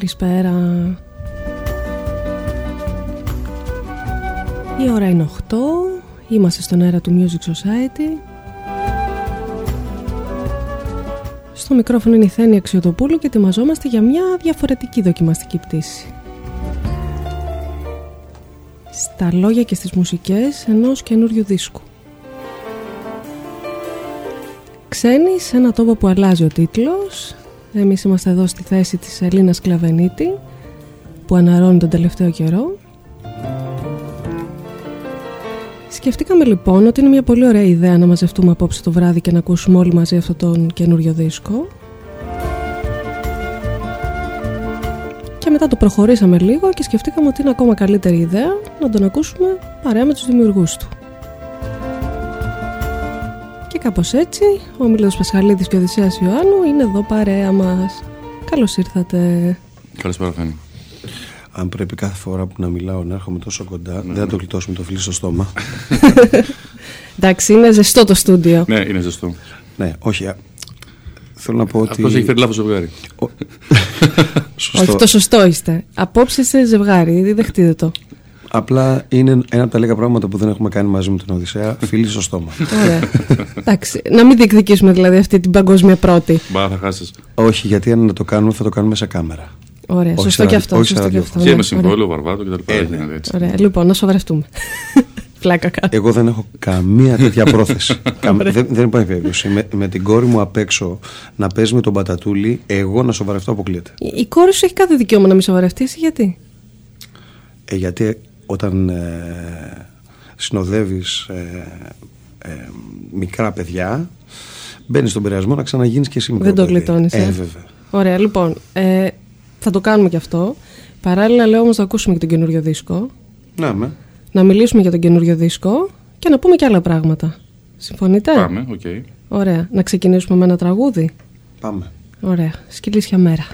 Καλησπέρα. Η ώρα είναι 8. Είμαστε στον αέρα του Music Society. Στο μικρόφωνο είναι η Θένη Αξιοτοπούλου και ετοιμαζόμαστε για μια διαφορετική δοκιμαστική πτήση. Στα λόγια και στις μουσικές ενός καινούριου δίσκου. Ξένοι σε ένα τόπο που αλλάζει ο τίτλος εμείς είμαστε εδώ στη θέση της Ελίνας Κλαβενίτη που αναρώνει τον τελευταίο καιρό. Σκεφτήκαμε λοιπόν ότι είναι μια πολύ ωραία ιδέα να μαζευτούμε απόψε το βράδυ και να ακούσουμε όλοι μαζί αυτό τον καινούριο δίσκο. Και μετά το προχωρήσαμε λίγο και σκεφτήκαμε ότι είναι ακόμα καλύτερη ιδέα να τον ακούσουμε παρέα με τους δημιουργούς του. Κάπως έτσι, ο Μίλος Πασχαλίδης και ο Οδυσσέας Ιωάννου είναι εδώ παρέα μας. Καλώς ήρθατε. Καλησπέρα, Φάνη. Αν πρέπει κάθε φορά που να μιλάω να έρχομαι τόσο κοντά, ναι. δεν θα το γλιτώσουμε το φίλο στο στόμα. Εντάξει, είναι ζεστό το στούντιο. Ναι, είναι ζεστό. Ναι, όχι. Θέλω να πω ότι. Αυτό έχει φέρει λάθος ζευγάρι. Όχι, το σωστό είστε. Απόψε σε ζευγάρι, δεχτείτε το. Απλά είναι ένα από τα λίγα πράγματα που δεν έχουμε κάνει μαζί με τον Οδυσσέα. Φίλοι στο στόμα. Ωραία. Εντάξει. Να μην διεκδικήσουμε δηλαδή αυτή την παγκόσμια πρώτη. Μπα, θα χάσεις. Όχι, γιατί αν το κάνουμε θα το κάνουμε σε κάμερα. Ωραία, όχι σωστό και αυτό. Όχι σωστό και αυτό. Και με συμβόλαιο, βαρβάτο κτλ. Ε, ναι. Ωραία, λοιπόν, να σοβαρευτούμε. Φλάκα κάτω. Εγώ δεν έχω καμία τέτοια πρόθεση. δεν, δεν υπάρχει περίπτωση. Με, με την κόρη μου απ' έξω να παίζει με τον πατατούλη, εγώ να σοβαρευτώ αποκλείεται. Η, η κόρη σου έχει κάθε δικαίωμα να μην σοβαρευτείς, γιατί; Ε, γιατί όταν ε, συνοδεύεις ε, ε, μικρά παιδιά μπαίνεις στον πειρασμό να ξαναγίνεις και εσύ μικρό Δεν το γλιτώνεις, ε. ε; βέβαια. Ωραία, λοιπόν, ε, θα το κάνουμε κι αυτό. Παράλληλα λέω όμως να ακούσουμε και τον καινούριο δίσκο. Να με. Να μιλήσουμε για τον καινούριο δίσκο και να πούμε και άλλα πράγματα. Συμφωνείτε; Πάμε, OK. Okay. Ωραία. Να ξεκινήσουμε με ένα τραγούδι; Πάμε. Ωραία. Σκυλίσια μέρα.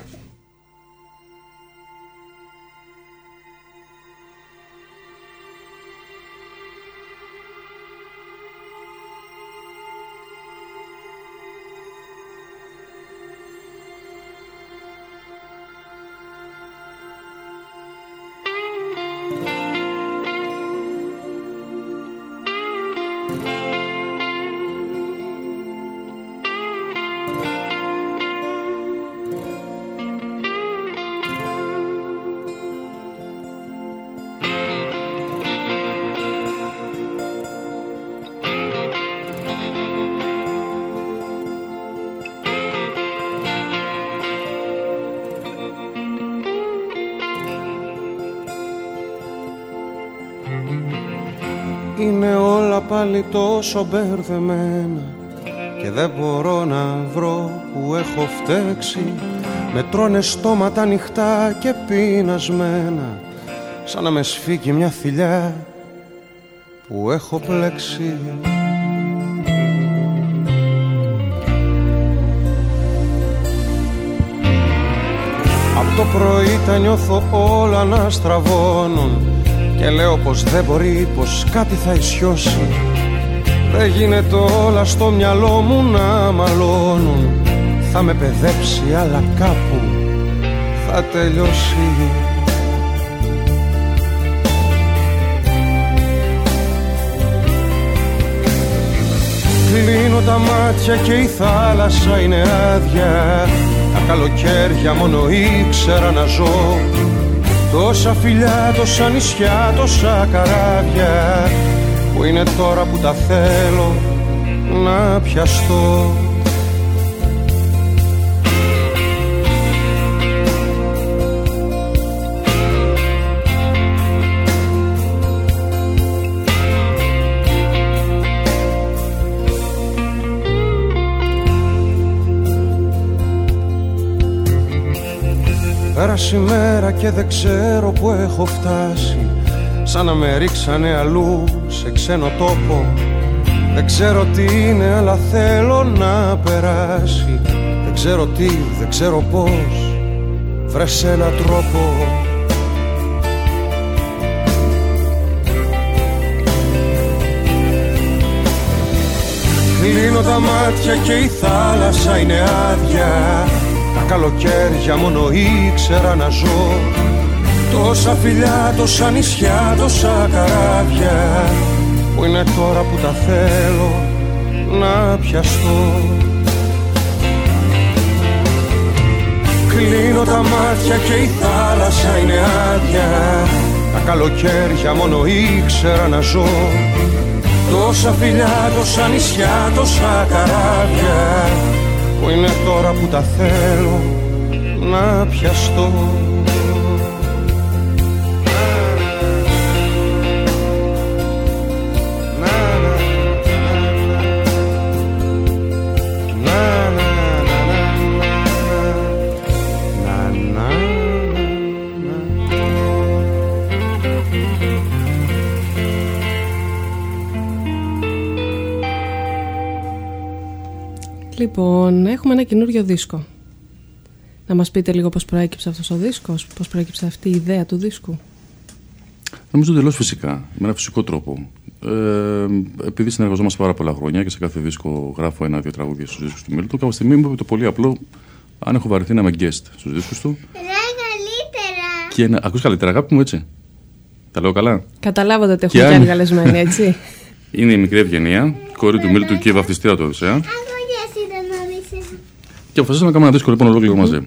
Πάλι τόσο μπερδεμένα και δεν μπορώ να βρω που έχω φταίξει. Με τρώνε στόματα ανοιχτά και πεινασμένα σαν να με σφίγγει μια θηλιά που έχω πλέξει. Από το πρωί τα νιώθω όλα να στραβώνουν και λέω πως δεν μπορεί, πως κάτι θα ισιώσει Δεν γίνεται όλα στο μυαλό μου να μαλώνουν. Θα με παιδέψει αλλά κάπου θα τελειώσει. Κλείνω τα μάτια και η θάλασσα είναι άδεια. Τα καλοκαίρια μόνο ήξερα να ζω. Τόσα φιλιά, τόσα νησιά, τόσα καράβια Που είναι τώρα που τα θέλω να πιαστώ. Πέρασε μέρα και δεν ξέρω που έχω φτάσει Σαν να με ρίξανε αλλού σε ξένο τόπο. Δεν ξέρω τι είναι αλλά θέλω να περάσει. Δεν ξέρω τι, δεν ξέρω πώς. Βρες ένα τρόπο. Κλείνω τα μάτια και η θάλασσα είναι άδεια. Τα καλοκαίρια μόνο ήξερα να ζω Τόσα φιλιά, τόσα νησιά, τόσα καράβια Που είναι τώρα που τα θέλω να πιαστώ. Κλείνω τα μάτια και η θάλασσα είναι άδεια. Τα καλοκαίρια μόνο ήξερα να ζω. Τόσα φιλιά, τόσα νησιά, τόσα καράβια Που είναι τώρα που τα θέλω να πιαστώ Λοιπόν, έχουμε ένα καινούριο δίσκο. Να μας πείτε λίγο πώς προέκυψε αυτός ο δίσκος, πώς προέκυψε αυτή η ιδέα του δίσκου. Νομίζω τελώ φυσικά, με ένα φυσικό τρόπο. Ε, επειδή συνεργαζόμαστε πάρα πολλά χρόνια και σε κάθε δίσκο γράφω ένα-δύο τραγούδια στους δίσκους του Μίλτου, κάποια στιγμή μου είπε το πολύ απλό, αν έχω βαρεθεί να είμαι guest στους δίσκους του. καλύτερα. Και να. Ακούς καλύτερα, αγάπη μου, έτσι. Τα λέω καλά. Καταλάβατε ότι Και έχουμε αν- και άλλη καλεσμένη, έτσι. Είναι η μικρή Ευγενία, κόρη του Μίλτου και η βαφτιστήρα του Οδυσσέα. Εγώ και εσύ δεν νόμιζες. Και αποφασίσαμε να κάνουμε ένα δίσκο λοιπόν ολόκληρο μαζί.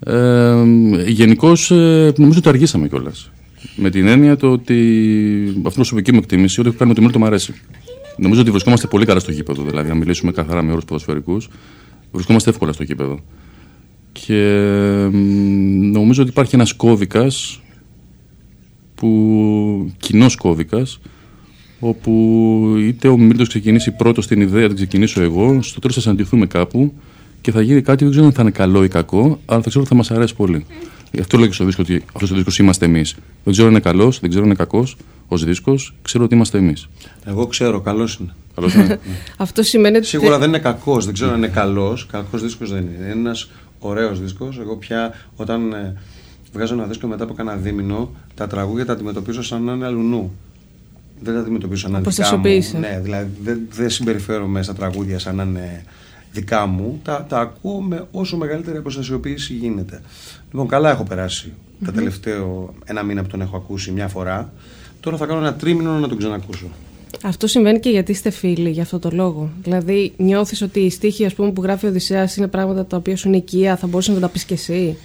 Ε, Γενικώς νομίζω ότι αργήσαμε κιόλας. Με την έννοια το ότι αυτή η προσωπική μου εκτίμηση ότι έχω κάνει με το Μίλτο μου αρέσει. Νομίζω ότι βρισκόμαστε πολύ καλά στο γήπεδο. Δηλαδή, αν μιλήσουμε καθαρά με όρους ποδοσφαιρικούς, βρισκόμαστε εύκολα στο γήπεδο. Και ε, νομίζω ότι υπάρχει ένας κώδικας που κοινός κώδικας όπου είτε ο Μίλτος ξεκινήσει πρώτος την ιδέα, την ξεκινήσω εγώ, στο τέλος θα συναντηθούμε κάπου και θα γίνει κάτι, δεν ξέρω αν θα είναι καλό ή κακό, αλλά θα ξέρω ότι θα μας αρέσει πολύ. Γι' αυτό λέω και στο δίσκο ότι αυτός ο δίσκος είμαστε εμείς. Δεν ξέρω αν είναι καλός, δεν ξέρω αν είναι κακός ως δίσκος, ξέρω ότι είμαστε εμείς. Εγώ ξέρω, καλός είναι. Καλός είναι. Αυτό σημαίνει ότι. Σίγουρα δεν είναι κακός, δεν ξέρω αν είναι καλός. Κακός δίσκος δεν είναι. Είναι ένας ωραίος δίσκος. Εγώ πια όταν ε, βγάζω ένα δίσκο μετά από κανένα δίμηνο, τα τραγούδια τα αντιμετωπίζω σαν να είναι αλουνού. Δεν τα αντιμετωπίζω σαν να είναι δικά μου. Αποστασιοποίησε. Ναι, δηλαδή δεν, δεν συμπεριφέρομαι στα τραγούδια σαν να είναι δικά μου. Τα, τα ακούω με όσο μεγαλύτερη αποστασιοποίηση γίνεται. Λοιπόν, καλά έχω περάσει τα τελευταίο ένα μήνα που τον έχω ακούσει μια φορά. Τώρα θα κάνω ένα τρίμηνο να τον ξανακούσω. Αυτό συμβαίνει και γιατί είστε φίλοι για αυτό το λόγο. Δηλαδή, νιώθεις ότι οι στίχοι ας πούμε, που γράφει ο Οδυσσέας είναι πράγματα τα οποία σου είναι οικεία, θα μπορούσες να τα πεις κι εσύ;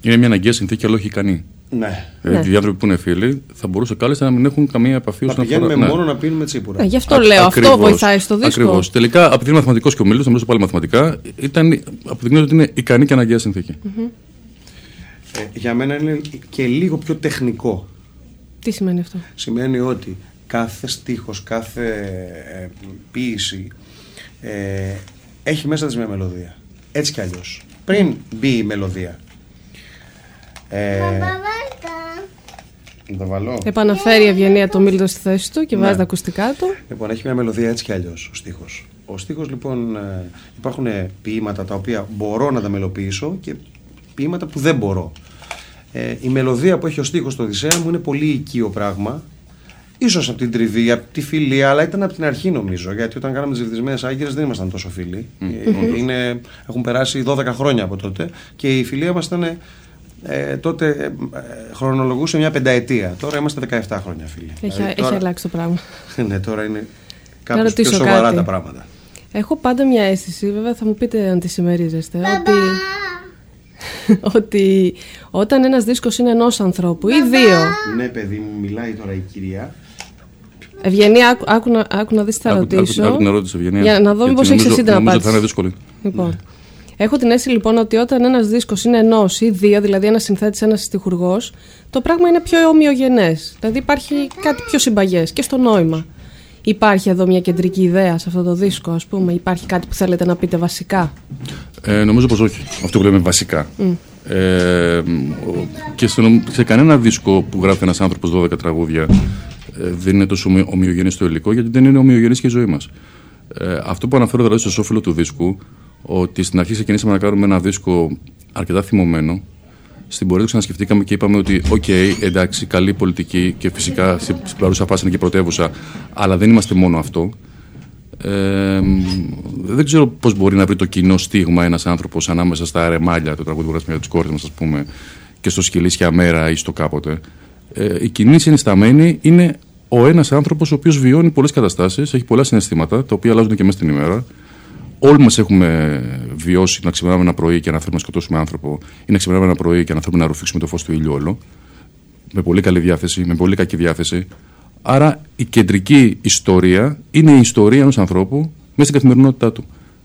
είναι μια αναγκαία συνθήκη, αλλά όχι ικανή. Ναι. Δηλαδή, οι άνθρωποι που είναι φίλοι θα μπορούσαν κάλλιστα να μην έχουν καμία επαφή Να όσον πηγαίνουμε αφορά. ναι. μόνο να πίνουμε τσίπουρα. Ναι, γι' αυτό λέω, αυτό βοηθάει στο δίσκο. Ακριβώς. Τελικά, επειδή είναι μαθηματικός και ο Μίλτο, θα μιλήσω πάλι μαθηματικά, ήταν, αποδεικνύεται ότι είναι ικανή και αναγκαία συνθήκη. Ε, για μένα είναι και λίγο πιο τεχνικό. Τι σημαίνει αυτό; Σημαίνει ότι κάθε στίχος, κάθε ε, ποίηση ε, έχει μέσα της μια μελωδία. Έτσι κι αλλιώς. Πριν μπει η μελωδία. Ε, Παπαβάλτα. να το βάλω. Επαναφέρει η Ευγενία το Μίλτο στη θέση του και Ναι. βάζει τα ακουστικά του. Λοιπόν, έχει μια μελωδία έτσι κι αλλιώς ο στίχος. Ο στίχος λοιπόν ε, υπάρχουν ποίηματα τα οποία μπορώ να τα μελοποιήσω και ποίηματα που δεν μπορώ. Ε, η μελωδία που έχει ο στίχος στο Οδυσσέα μου είναι πολύ οικείο πράγμα. Ίσως από την τριβή, από τη φιλία, αλλά ήταν από την αρχή νομίζω. Γιατί όταν κάναμε τις βυθισμένες άγκυρες δεν ήμασταν τόσο φίλοι. Ε, Είναι, έχουν περάσει 12 χρόνια από τότε και η φιλία μας ήταν ε, τότε ε, ε, χρονολογούσε μια πενταετία. Τώρα είμαστε 17 χρόνια φίλοι. Έχει, Δηλαδή, έχει τώρα- αλλάξει το πράγμα. ναι, τώρα είναι κάπως πιο ρωτήσω σοβαρά κάτι. τα πράγματα. Έχω πάντα μια αίσθηση, βέβαια θα μου πείτε αν τη συμμερίζεστε, ότι, ότι όταν ένας δίσκος είναι ενός ανθρώπου ή δύο. Ναι, παιδί μου, μιλάει τώρα η κυρία. Ευγενία, άκου, άκου, να- άκου να δεις τι θα Άκου- ρωτήσω. άκου- άκου την ερώτηση, Ευγενία. Για να δω Γιατί μήπως έχεις νομίζω- εσύ την νομίζω απάντηση. θα είναι δύσκολη. Λοιπόν, έχω την αίσθηση λοιπόν ότι όταν ένας δίσκος είναι ενός ή δύο, δηλαδή ένας συνθέτης, ένας στιχουργός, το πράγμα είναι πιο ομοιογενές. Δηλαδή υπάρχει κάτι πιο συμπαγές και στο νόημα. Υπάρχει εδώ μια κεντρική ιδέα σε αυτό το δίσκο, ας πούμε. Υπάρχει κάτι που θέλετε να πείτε βασικά; Ε, νομίζω πως όχι. Αυτό που λέμε βασικά. Ε, ο- και στο, σε κανένα δίσκο που γράφει ένας άνθρωπος 12 τραγούδια ε, δεν είναι τόσο ομοι- ομοιογενής το υλικό γιατί δεν είναι ομοιογενής και η ζωή μας. Ε, αυτό που αναφέρω δηλαδή στο εσώφυλλο του δίσκου ότι στην αρχή ξεκινήσαμε να κάνουμε ένα δίσκο αρκετά θυμωμένο στην πορεία του ξανασκεφτήκαμε και είπαμε ότι, οκ, εντάξει, καλή πολιτική και φυσικά στην στην παρούσα φάση είναι και πρωτεύουσα, αλλά δεν είμαστε μόνο αυτό. Ε, δεν ξέρω πώς μπορεί να βρει το κοινό στίγμα ένας άνθρωπος ανάμεσα στα αρεμάλια, το τραγούδι που γράψαμε για τις κόρες μας, ας πούμε, και στο σκυλίσια μέρα ή στο κάποτε. Ε, η κοινή συνισταμένη είναι ο ένας άνθρωπος ο οποίος βιώνει πολλές καταστάσεις, έχει πολλά συναισθήματα, τα οποία αλλάζουν και μέσα στην ημέρα. Όλοι μας έχουμε βιώσει να ξυπνάμε ένα πρωί και να θέλουμε να σκοτώσουμε άνθρωπο, ή να ξυπνάμε ένα πρωί και να θέλουμε να ρουφήξουμε το φως του ήλιου όλο. Με πολύ καλή διάθεση, με πολύ κακή διάθεση. Άρα η κεντρική ιστορία είναι η ιστορία ενός ανθρώπου μέσα στην καθημερινότητά του.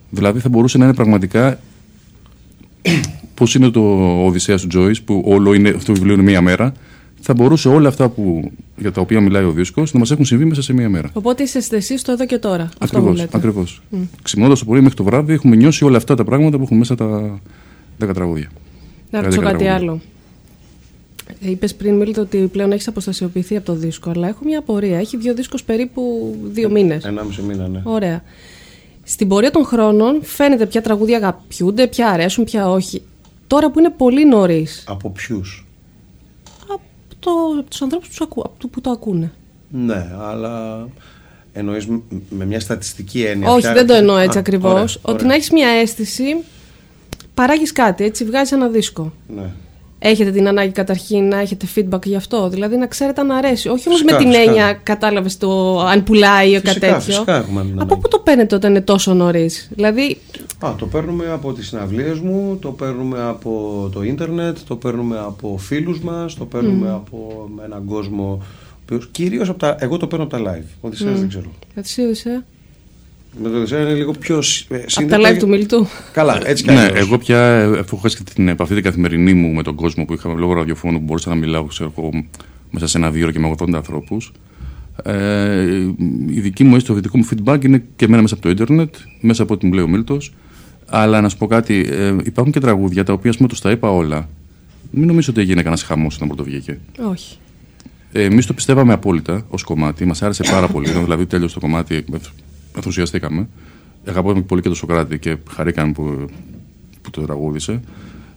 Δηλαδή θα μπορούσε να είναι πραγματικά πώς είναι το Οδυσσέας του Τζόι, που όλο είναι, αυτό το βιβλίο είναι μία μέρα. Θα μπορούσε όλα αυτά που, για τα οποία μιλάει ο δίσκος να μας έχουν συμβεί μέσα σε μία μέρα. Οπότε είστε εσείς το εδώ και τώρα. Αυτό μου Ακριβώς. λέτε. Ακριβώς. Ξυπνώντας το πρωί μέχρι το βράδυ, έχουμε νιώσει όλα αυτά τα πράγματα που έχουν μέσα τα 10 τραγούδια. Να Τα ρωτήσω 10 κάτι τραγούδια. άλλο. Ε, Είπες πριν, Μίλτο, ότι πλέον έχεις αποστασιοποιηθεί από το δίσκο, αλλά έχω μια απορία. Έχει δύο δίσκους περίπου δύο μήνες. Ενάμιση μήνα, ναι. Ωραία. Στην πορεία των χρόνων φαίνεται ποια τραγούδια αγαπιούνται, ποια αρέσουν, ποια όχι. Τώρα που είναι πολύ νωρίς, Από ποιους; Από, το, από τους ανθρώπους που, ακού, από το- που το ακούνε. Ναι, αλλά εννοείς με μια στατιστική έννοια. όχι, Ποια- δεν το εννοώ έτσι Α, ακριβώς. ωραία, Ότι ωραία. να έχεις μια αίσθηση, παράγεις κάτι, έτσι, βγάζεις ένα δίσκο. Ναι. Έχετε την ανάγκη καταρχήν να έχετε feedback γι' αυτό. Δηλαδή να ξέρετε αν αρέσει. Όχι όμως με Φυσικά, την φυσικά. έννοια, κατάλαβες το αν πουλάει ή κάτι Φυσικά, τέτοιο. φυσικά έχουμε την Από ανάγκη. πού το παίρνετε όταν είναι τόσο νωρίς; Δηλαδή, Α, το παίρνουμε από τις συναυλίες μου, το παίρνουμε από το ίντερνετ, το παίρνουμε από φίλους μας, το παίρνουμε από έναν κόσμο... ο οποίος- Κυρίως από τα... Εγώ το παίρνω από τα live, Οδυσσέας δεν ξέρω. έτσι είδησε. Με το Οδυσσέα είναι λίγο πιο σ- ε, Από τα σύνδετο live και- του μιλτού. Καλά, έτσι κι Ναι, αλλιώς. εγώ πια ε, αφού έχω χάσει και την επαφή την καθημερινή μου με τον κόσμο που είχαμε λόγω ραδιοφώνου που μπορούσα να μιλάω ξέρω, εγώ, μέσα σε ένα δύο ώρα και με 80 ανθρώπους. Ε, η δική μου αίσθηση, το δικό μου feedback είναι και εμένα μέσα από το ίντερνετ, μέσα από ό,τι μου λέει ο Μίλτος. Αλλά να σου πω κάτι, ε, υπάρχουν και τραγούδια τα οποία ας πούμε τους τα είπα όλα. Μην νομίζω ότι έγινε κανένας χαμός όταν πρώτο βγήκε. Όχι. Ε, Εμείς το πιστεύαμε απόλυτα ως κομμάτι. Μας άρεσε πάρα πολύ. Όταν δηλαδή τέλειωσε το κομμάτι, ενθ- ενθουσιαστήκαμε. Αγαπάμε πολύ και το Σοκράτη και χαρήκαμε που, που το τραγούδισε.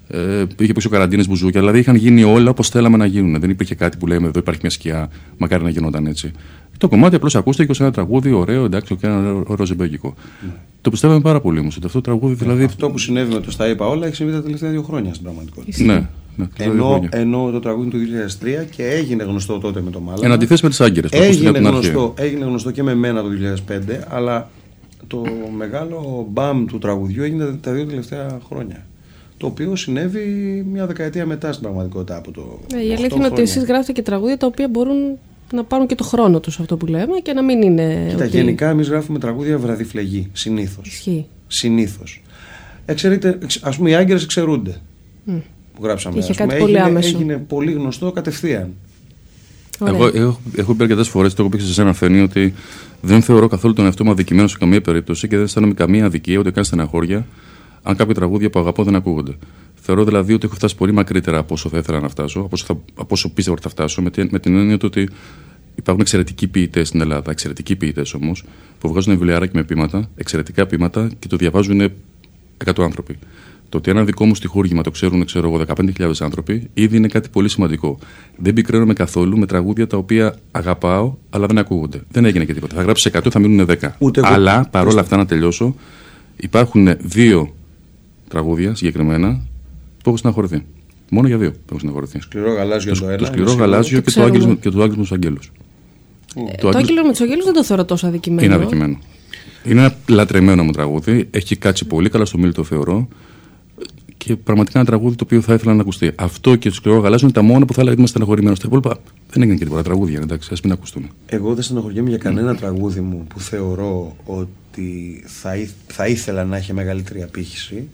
Ε, είχε πίσω καραντίνε μπουζούκια, δηλαδή είχαν γίνει όλα όπως θέλαμε να γίνουν. Δεν υπήρχε κάτι που λέμε εδώ υπάρχει μια σκιά, μακάρι να γινόταν έτσι. Το κομμάτι απλώς ακούστηκε ως ένα τραγούδι ωραίο, εντάξει, και ένα ωραίο ροζεμπέκικο. Το πιστεύαμε πάρα πολύ όμως ότι αυτό το τραγούδι δηλαδή. Αυτό που συνέβη με το Στα είπα όλα έχει συμβεί τα τελευταία δύο χρόνια στην πραγματικότητα. Ναι, ναι, δύο Ενώ, χρόνια. ενώ το τραγούδι του 2003 και έγινε γνωστό τότε με το Μάλα. Εν αντιθέσει με τις άγκυρες που ακούστηκαν Έγινε από την αρχή. γνωστό, έγινε γνωστό και με μένα το 2005, αλλά το μεγάλο μπαμ του τραγουδιού έγινε τα δύο τελευταία χρόνια. Το οποίο συνέβη μια δεκαετία μετά στην πραγματικότητα από το. Ε, η 8 αλήθεια είναι ότι χρόνια. εσείς γράφετε και τραγούδια τα οποία μπορούν να πάρουν και το χρόνο τους αυτό που λέμε και να μην είναι. Κοίτα, ότι... γενικά εμείς γράφουμε τραγούδια βραδιφλεγή, συνήθως. Ισχύει. Συνήθως. Εξαιρείται, ας πούμε, οι Άγκυρες εξαιρούνται. Που γράψαμε. Είχε ας πούμε. κάτι πολύ έγινε, άμεσο. έγινε πολύ γνωστό κατευθείαν. Ωραία. Εγώ έχω, έχω πει αρκετές φορές, το έχω πει και σε εσένα, Φένη, ότι δεν θεωρώ καθόλου τον εαυτό μου αδικημένο σε καμία περίπτωση και δεν αισθάνομαι καμία αδικία ούτε καν στεναχώρια αν κάποια τραγούδια που αγαπώ δεν ακούγονται. Θεωρώ δηλαδή ότι έχω φτάσει πολύ μακρύτερα από όσο θα ήθελα να φτάσω, από όσο, θα, από όσο πίστευα ότι θα φτάσω, με, την- με την έννοια του ότι υπάρχουν εξαιρετικοί ποιητές στην Ελλάδα, εξαιρετικοί ποιητές όμως, που βγάζουν βιβλιαράκι με ποίηματα, εξαιρετικά ποίηματα και το διαβάζουν 100 άνθρωποι. Το ότι ένα δικό μου στοιχούργημα το ξέρουν, ξέρω εγώ, 15.000 άνθρωποι, ήδη είναι κάτι πολύ σημαντικό. Δεν πικραίνομαι καθόλου με τραγούδια τα οποία αγαπάω, αλλά δεν ακούγονται. Δεν έγινε και τίποτα. Θα γράψεις 100, θα μείνουν 10. Ούτε εγώ. αλλά παρόλα αυτά, να τελειώσω, υπάρχουν δύο τραγούδια συγκεκριμένα που έχω συναχωρηθεί. Μόνο για δύο που έχω συναχωρηθεί. Σκληρό γαλάζιο το, Το, ένα. το είναι σκληρό σίγουρο. γαλάζιο Το και το, άγγελος, ξέρουμε. και το άγγελο με του αγγέλου. Ε, το Άγγελο με του Αγγέλου δεν το θεωρώ τόσο αδικημένο. Είναι αδικημένο. Είναι ένα λατρεμένο μου τραγούδι. Έχει κάτσει πολύ καλά στο μήλι το θεωρώ. Και πραγματικά ένα τραγούδι το οποίο θα ήθελα να ακουστεί. Αυτό και το σκληρό γαλάζιο είναι τα μόνα που θα έλεγα ότι είμαι στεναχωρημένο. Τα υπόλοιπα δεν έγιναν και τίποτα τραγούδια. Εντάξει, ας μην ακουστούν. Εγώ δεν στενοχωριέμαι για κανένα τραγούδι μου που θεωρώ ότι θα, ήθ- θα ήθελα να έχει μεγαλύτερη απήχηση.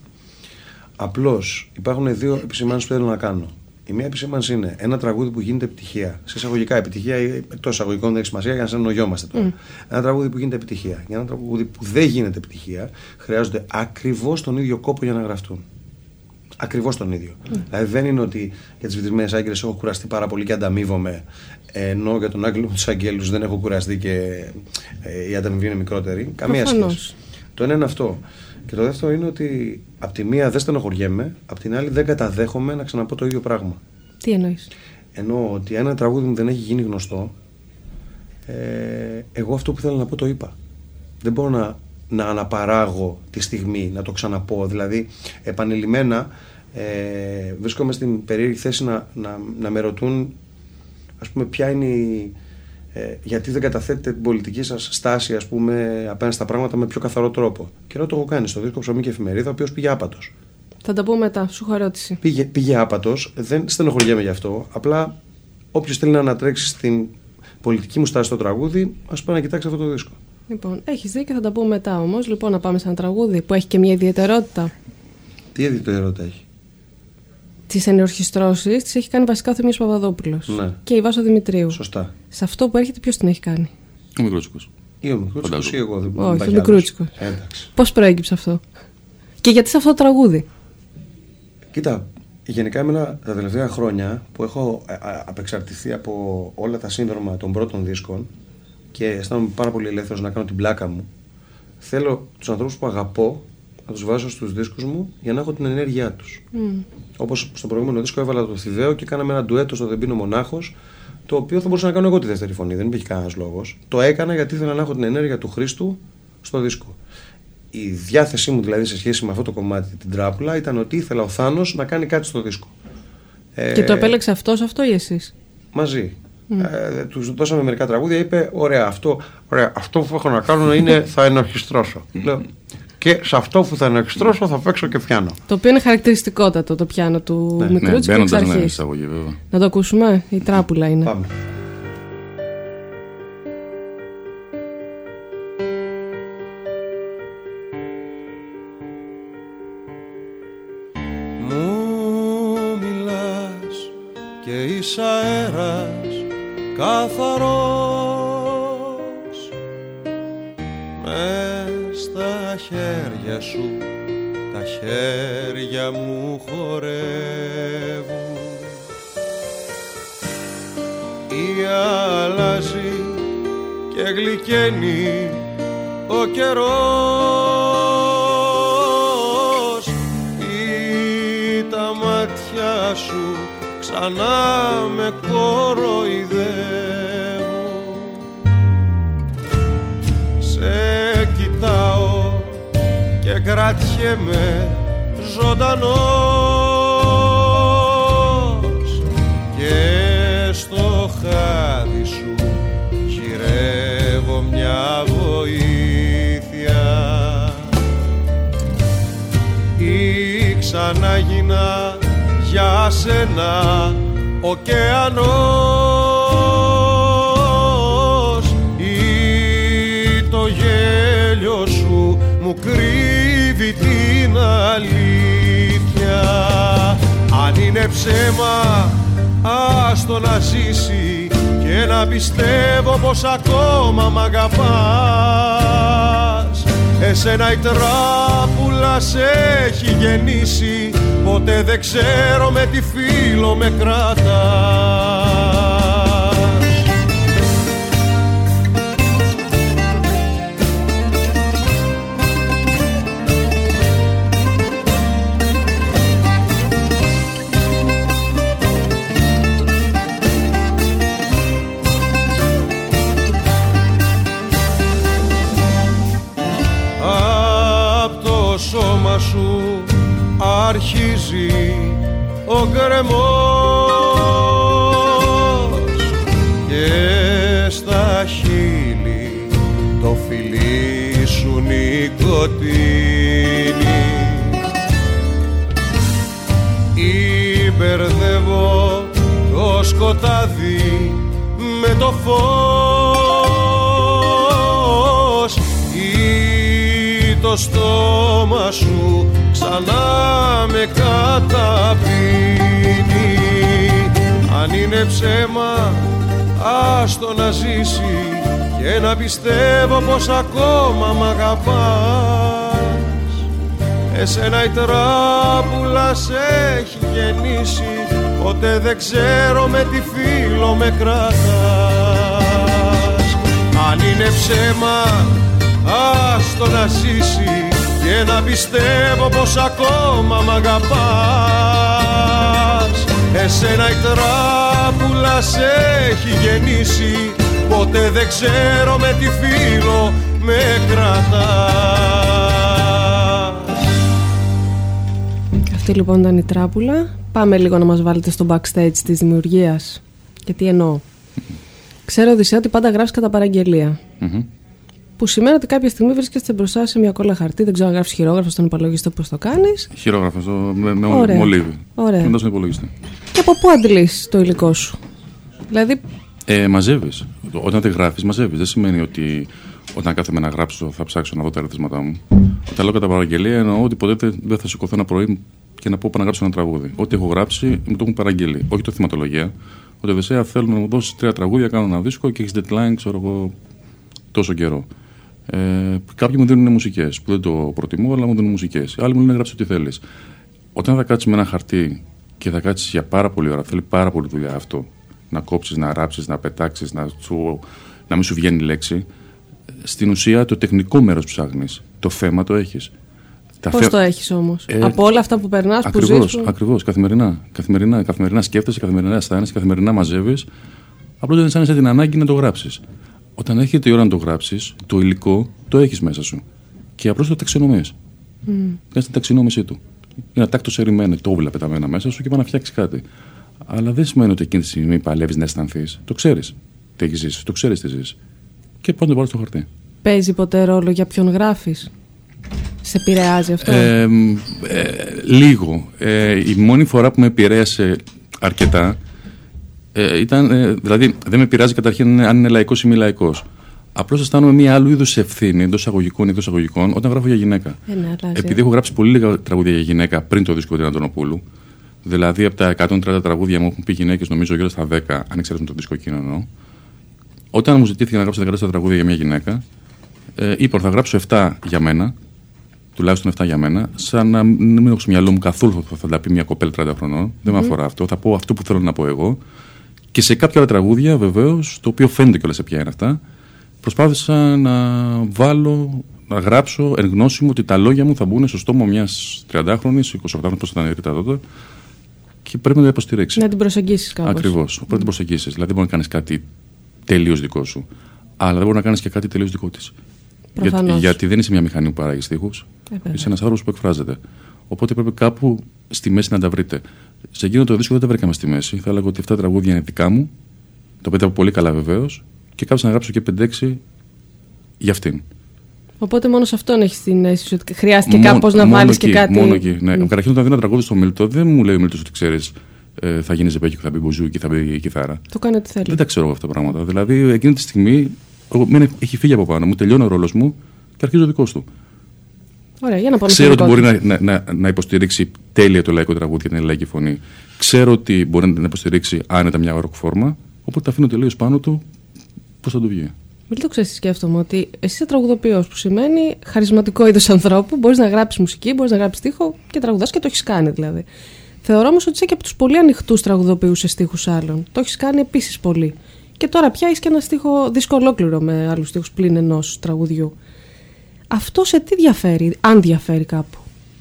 Απλώς υπάρχουν δύο επισημάνσεις που θέλω να κάνω. Η μία επισήμανση είναι ένα τραγούδι που γίνεται επιτυχία. Σε εισαγωγικά επιτυχία ή εκτός εισαγωγικών δεν έχει σημασία για να συνεννοιόμαστε τώρα. Ένα τραγούδι που γίνεται επιτυχία. Για ένα τραγούδι που δεν γίνεται επιτυχία χρειάζονται ακριβώς τον ίδιο κόπο για να γραφτούν. Ακριβώς τον ίδιο. Δηλαδή δεν είναι ότι για τις βυθισμένε άγγελε έχω κουραστεί πάρα πολύ και ανταμείβομαι, ενώ για τον άγγελο με τους αγγέλους δεν έχω κουραστεί και ε, η ανταμοιβή είναι μικρότερη. Καμία Προφανώς. σχέση. Το ένα είναι αυτό. Και το δεύτερο είναι ότι απ' τη μία δεν στενοχωριέμαι, απ' την άλλη δεν καταδέχομαι να ξαναπώ το ίδιο πράγμα. Τι εννοείς; Ενώ ότι ένα τραγούδι μου δεν έχει γίνει γνωστό, ε, εγώ αυτό που θέλω να πω το είπα. Δεν μπορώ να, να αναπαράγω τη στιγμή, να το ξαναπώ. Δηλαδή, επανειλημμένα ε, βρίσκομαι στην περίεργη θέση να, να, να με ρωτούν ας πούμε ποια είναι η, ε, γιατί δεν καταθέτετε την πολιτική σας στάση ας πούμε απέναντι στα πράγματα με πιο καθαρό τρόπο. Και ενώ το έχω κάνει στο δίσκο ψωμί και εφημερίδα, ο οποίος πήγε άπατος. Θα τα πούμε μετά. Σου έχω ερώτηση. Πήγε, πήγε άπατος, δεν στενοχωριέμαι γι' αυτό. Απλά όποιος θέλει να ανατρέξει στην πολιτική μου στάση στο τραγούδι, ας πάει να κοιτάξει αυτό το δίσκο. Λοιπόν, έχεις δίκιο, θα τα πούμε μετά όμως. Λοιπόν, να πάμε σε ένα τραγούδι που έχει και μια ιδιαιτερότητα. Τι ιδιαιτερότητα έχει; Τις ενορχιστρώσεις τις έχει κάνει βασικά ο Θεμίος Παπαδόπουλος Ναι. και η Βάσο Δημητρίου. Σωστά. Σε αυτό που έρχεται, ποιος την έχει κάνει; Ο Μικρότσικος. Ή ο Μικρούτσικος Φαντάζομαι. ή εγώ. Δεν Όχι, υπάρχει ο Μικρούτσικος. άλλος. Εντάξει. Πώς προέκυψε αυτό; Και γιατί σε αυτό το τραγούδι; Κοίτα, γενικά εμένα τα τελευταία χρόνια που έχω ε, α, απεξαρτηθεί από όλα τα σύνδρομα των πρώτων δίσκων και αισθάνομαι πάρα πολύ ελεύθερος να κάνω την πλάκα μου, θέλω τους ανθρώπους που αγαπώ να τους βάζω στους δίσκους μου για να έχω την ενέργειά τους. Όπως στο προηγούμενο δίσκο έβαλα το Θηδαίο και κάναμε ένα ντουέτο στο Δεμπίνο Μονάχος το οποίο θα μπορούσα να κάνω εγώ τη δεύτερη φωνή, δεν υπήρχε κανένας λόγος. Το έκανα γιατί ήθελα να έχω την ενέργεια του Χρήστου στο δίσκο. Η διάθεσή μου δηλαδή σε σχέση με αυτό το κομμάτι, την τράπουλα, ήταν ότι ήθελα ο Θάνος να κάνει κάτι στο δίσκο. Ε, Και το επέλεξε αυτός, αυτό ή εσείς; Μαζί. Ε, τους δώσαμε μερικά τραγούδια, είπε: Ωραία, αυτό, ωραία, αυτό που έχω να κάνω είναι θα ενορχιστρώσω. Λέω, και σε αυτό που θα ενορχιστρώσω θα παίξω και πιάνω. Το οποίο είναι χαρακτηριστικότατο το πιάνο του Ναι, Ναι, Μικρούτσικου εξ μπαίνοντας ναι, αρχής. εισαγωγή βέβαια. Να το ακούσουμε, η τράπουλα είναι. Πάμε. Μου μιλάς και είσαι αέρας καθαρός Μες στα χέρια σου τα χέρια μου χορεύουν. Ή αλλάζει και γλυκαίνει ο καιρός. Ή τα μάτια σου ξανά με κοροϊδεύουν Σε κοιτάω και κρατιέμαι ζωντανός. Και στο χάδι σου γυρεύω μια βοήθεια. Ή ξαναγίνα για σένα ωκεανός. Ή το γέλιο σου μου κρύβει την αλήθεια. Αν είναι ψέμα άστο να ζήσει και να πιστεύω πως ακόμα μ' αγαπάς Εσένα η τράπουλα σε έχει γεννήσει. Ποτέ δεν ξέρω με τι φίλο με κρατάς αρχίζει ο γκρεμός και στα χείλη το φιλί σου νοικοτήνει ή μπερδεύω το σκοτάδι με το φως ή το στόμα σου ξανά με καταπίνει αν είναι ψέμα άστο να ζήσει και να πιστεύω πως ακόμα μ' αγαπάς. Εσένα η τράπουλα σε έχει γεννήσει Ποτέ δεν ξέρω με τι φίλο με κρατάς. Αν είναι ψέμα άστο να ζήσει Και να πιστεύω πως ακόμα μ' αγαπάς Εσένα η τράπουλα σε έχει γεννήσει Ποτέ δεν ξέρω με τι φίλο με κρατάς Αυτή λοιπόν ήταν η τράπουλα. Πάμε λίγο να μας βάλετε στο backstage της δημιουργίας. Και τι εννοώ. Ξέρω, Οδυσσέα, ότι πάντα γράφεις κατά παραγγελία. Μμμ. Που σημαίνει ότι κάποια στιγμή βρίσκεσαι μπροστά σε μια κόλλα χαρτί. Δεν ξέρω αν γράφεις χειρόγραφο στον υπολογιστή πώς το κάνεις. Χειρόγραφος στο- με, με Ωραία. μολύβι. Ωραία. Και μετά στον υπολογιστή. Και από πού αντλείς το υλικό σου; Δηλαδή, Ε, μαζεύεις. Όταν δεν γράφεις, μαζεύεις. Δεν σημαίνει ότι όταν κάθομαι να γράψω θα ψάξω να δω τα ερεθίσματά μου. Όταν λέω κατά παραγγελία εννοώ ότι ποτέ δεν- δεν θα σηκωθώ ένα πρωί και να πω πάω να γράψω ένα τραγούδι. Ό,τι έχω γράψει μου το έχουν παραγγείλει. Όχι το θυματολογία. Ότι Οδυσσέα θέλω να μου δώσεις τρία τραγούδια, κάνω ένα δίσκο και έχεις deadline, ξέρω εγώ, τόσο καιρό. Ε, κάποιοι μου δίνουν μουσικές που δεν το προτιμώ, αλλά μου δίνουν μουσικές. Άλλοι μου λένε γράψε ό,τι θέλεις. Όταν θα κάτσεις με ένα χαρτί και θα κάτσεις για πάρα πολύ ώρα, θέλει πάρα πολύ δουλειά αυτό. Να κόψεις, να ράψεις, να πετάξεις, να, σου, να μην σου βγαίνει λέξη. Στην ουσία το τεχνικό μέρος ψάχνεις. Το θέμα το έχεις. πώς το έχεις όμως; Ε, από όλα αυτά που περνάς, που Ακριβώς, ζεις. ακριβώς, καθημερινά. καθημερινά. Καθημερινά σκέφτεσαι, καθημερινά αισθάνεσαι, καθημερινά μαζεύεις. Απλώς δεν αισθάνεσαι την ανάγκη να το γράψεις. Όταν έρχεται η ώρα να το γράψεις, το υλικό το έχεις μέσα σου. Και απλώς το ταξινομείς. Mm. Κάνεις την ταξινόμησή του. Είναι τάκτος ερημένο, το όβλα πεταμένα μέσα σου και πάει να φτιάξεις κάτι. Αλλά δεν σημαίνει ότι εκείνη τη στιγμή παλεύεις να αισθανθείς. Το ξέρεις τι έχεις ζήσει, το ξέρεις τι ζεις. Και πάντα το βάλεις στο χαρτί. Παίζει ποτέ ρόλο για ποιον γράφεις; Σε επηρεάζει αυτό; Ε, μ, ε, λίγο. Ε, η μόνη φορά που με επηρέασε αρκετά ε, ήταν. ε, δηλαδή, δεν με επηρεάζει καταρχήν αν είναι λαϊκός ή μη λαϊκός. Απλώς αισθάνομαι μία άλλου είδους ευθύνη εντός αγωγικών ή εντός αγωγικών όταν γράφω για γυναίκα. Ε, ναι, αλλάζει. Επειδή έχω γράψει πολύ λίγα τραγούδια για γυναίκα πριν το δίσκο του Αντωνοπούλου, δηλαδή από τα 130 τραγούδια μου έχουν πει γυναίκες, νομίζω γύρω στα 10, αν εξαιρέσουμε το δίσκο εκείνο εννοώ. Όταν μου ζητήθηκε να γράψω 14 τραγούδια για μια γυναίκα, ε, είπα θα γράψω 7 για μένα, τουλάχιστον 7 για μένα, σαν να μην έχω στο μυαλό μου καθόλου θα, θα τα πει μια κοπέλα 30 χρονών. Δεν με αφορά αυτό. Θα πω αυτό που θέλω να πω εγώ. Και σε κάποια άλλα τραγούδια, βεβαίως, το οποίο φαίνεται κιόλας σε ποια είναι αυτά, προσπάθησα να βάλω, να γράψω εν γνώση μου ότι τα λόγια μου θα μπουν στο στόμα μιας 30χρονη, 28χρονη, πώ ήταν η Ρίτα τότε, και πρέπει να τα υποστηρίξεις. Να την προσεγγίσεις κάπως. Ακριβώς. Πρέπει να την προσεγγίσεις. Δηλαδή, δεν μπορεί να κάνεις κάτι τελείως δικό σου. Αλλά δεν μπορεί να κάνεις και κάτι τελείως δικό της. Γιατί, Προφανώς. γιατί δεν είσαι μια μηχανή που παράγεις στίχους. Ε, βέβαια. είσαι ένας άνθρωπος που εκφράζεται. Οπότε πρέπει κάπου στη μέση να τα βρείτε. Σε εκείνο το δίσκο δεν τα βρήκαμε στη μέση. Θα έλεγα ότι αυτά τα τραγούδια είναι δικά μου. Το πέταγα πολύ καλά βεβαίως. Και κάψα να γράψω και 5-6 για αυτήν. Οπότε μόνο σε αυτόν έχεις την αίσθηση ότι χρειάστηκε Μόνο- κάπως να μόνο βάλεις και εκεί, κάτι. Μόνο εκεί. Ναι. Μμ. Καταρχήν, όταν δίνω τραγούδι στο Μίλτο, δεν μου λέει ο Μίλτος ότι ξέρεις ε, θα γίνει ζεμπέκι, θα μπει μπουζού και θα μπει κιθάρα. Το κάνει ό,τι θέλει. Δεν τα ξέρω εγώ αυτά τα πράγματα. Δηλαδή, εκείνη τη στιγμή εγώ, μείνε- έχει φύγει από πάνω μου, τελειώνει ο ρόλος μου και αρχίζει ο δικός του. Ωραία, για να πάμε Ξέρω στο ότι δικό μπορεί του. να, να, να, να υποστηρίξει τέλεια το λαϊκό τραγούδι και την λαϊκή φωνή. Ξέρω ότι μπορεί να την υποστηρίξει άνετα μια ροκ φόρμα. Οπότε τα αφήνω τελείως πάνω του πώς θα του βγει. Μην το ξέρεις, σκέφτομαι ότι εσύ είσαι τραγουδοποιός, που σημαίνει χαρισματικό είδος ανθρώπου. Μπορείς να γράψεις μουσική, μπορείς να γράψεις στίχο και τραγουδάς και το έχεις κάνει δηλαδή. Θεωρώ όμως ότι είσαι και από τους πολύ ανοιχτούς τραγουδοποιούς σε στίχους άλλων. Το έχεις κάνει επίσης πολύ. Και τώρα πια έχεις και ένα στίχο δίσκο ολόκληρο με άλλους στίχους πλην ενός τραγουδιού. Αυτό σε τι διαφέρει, αν διαφέρει κάπου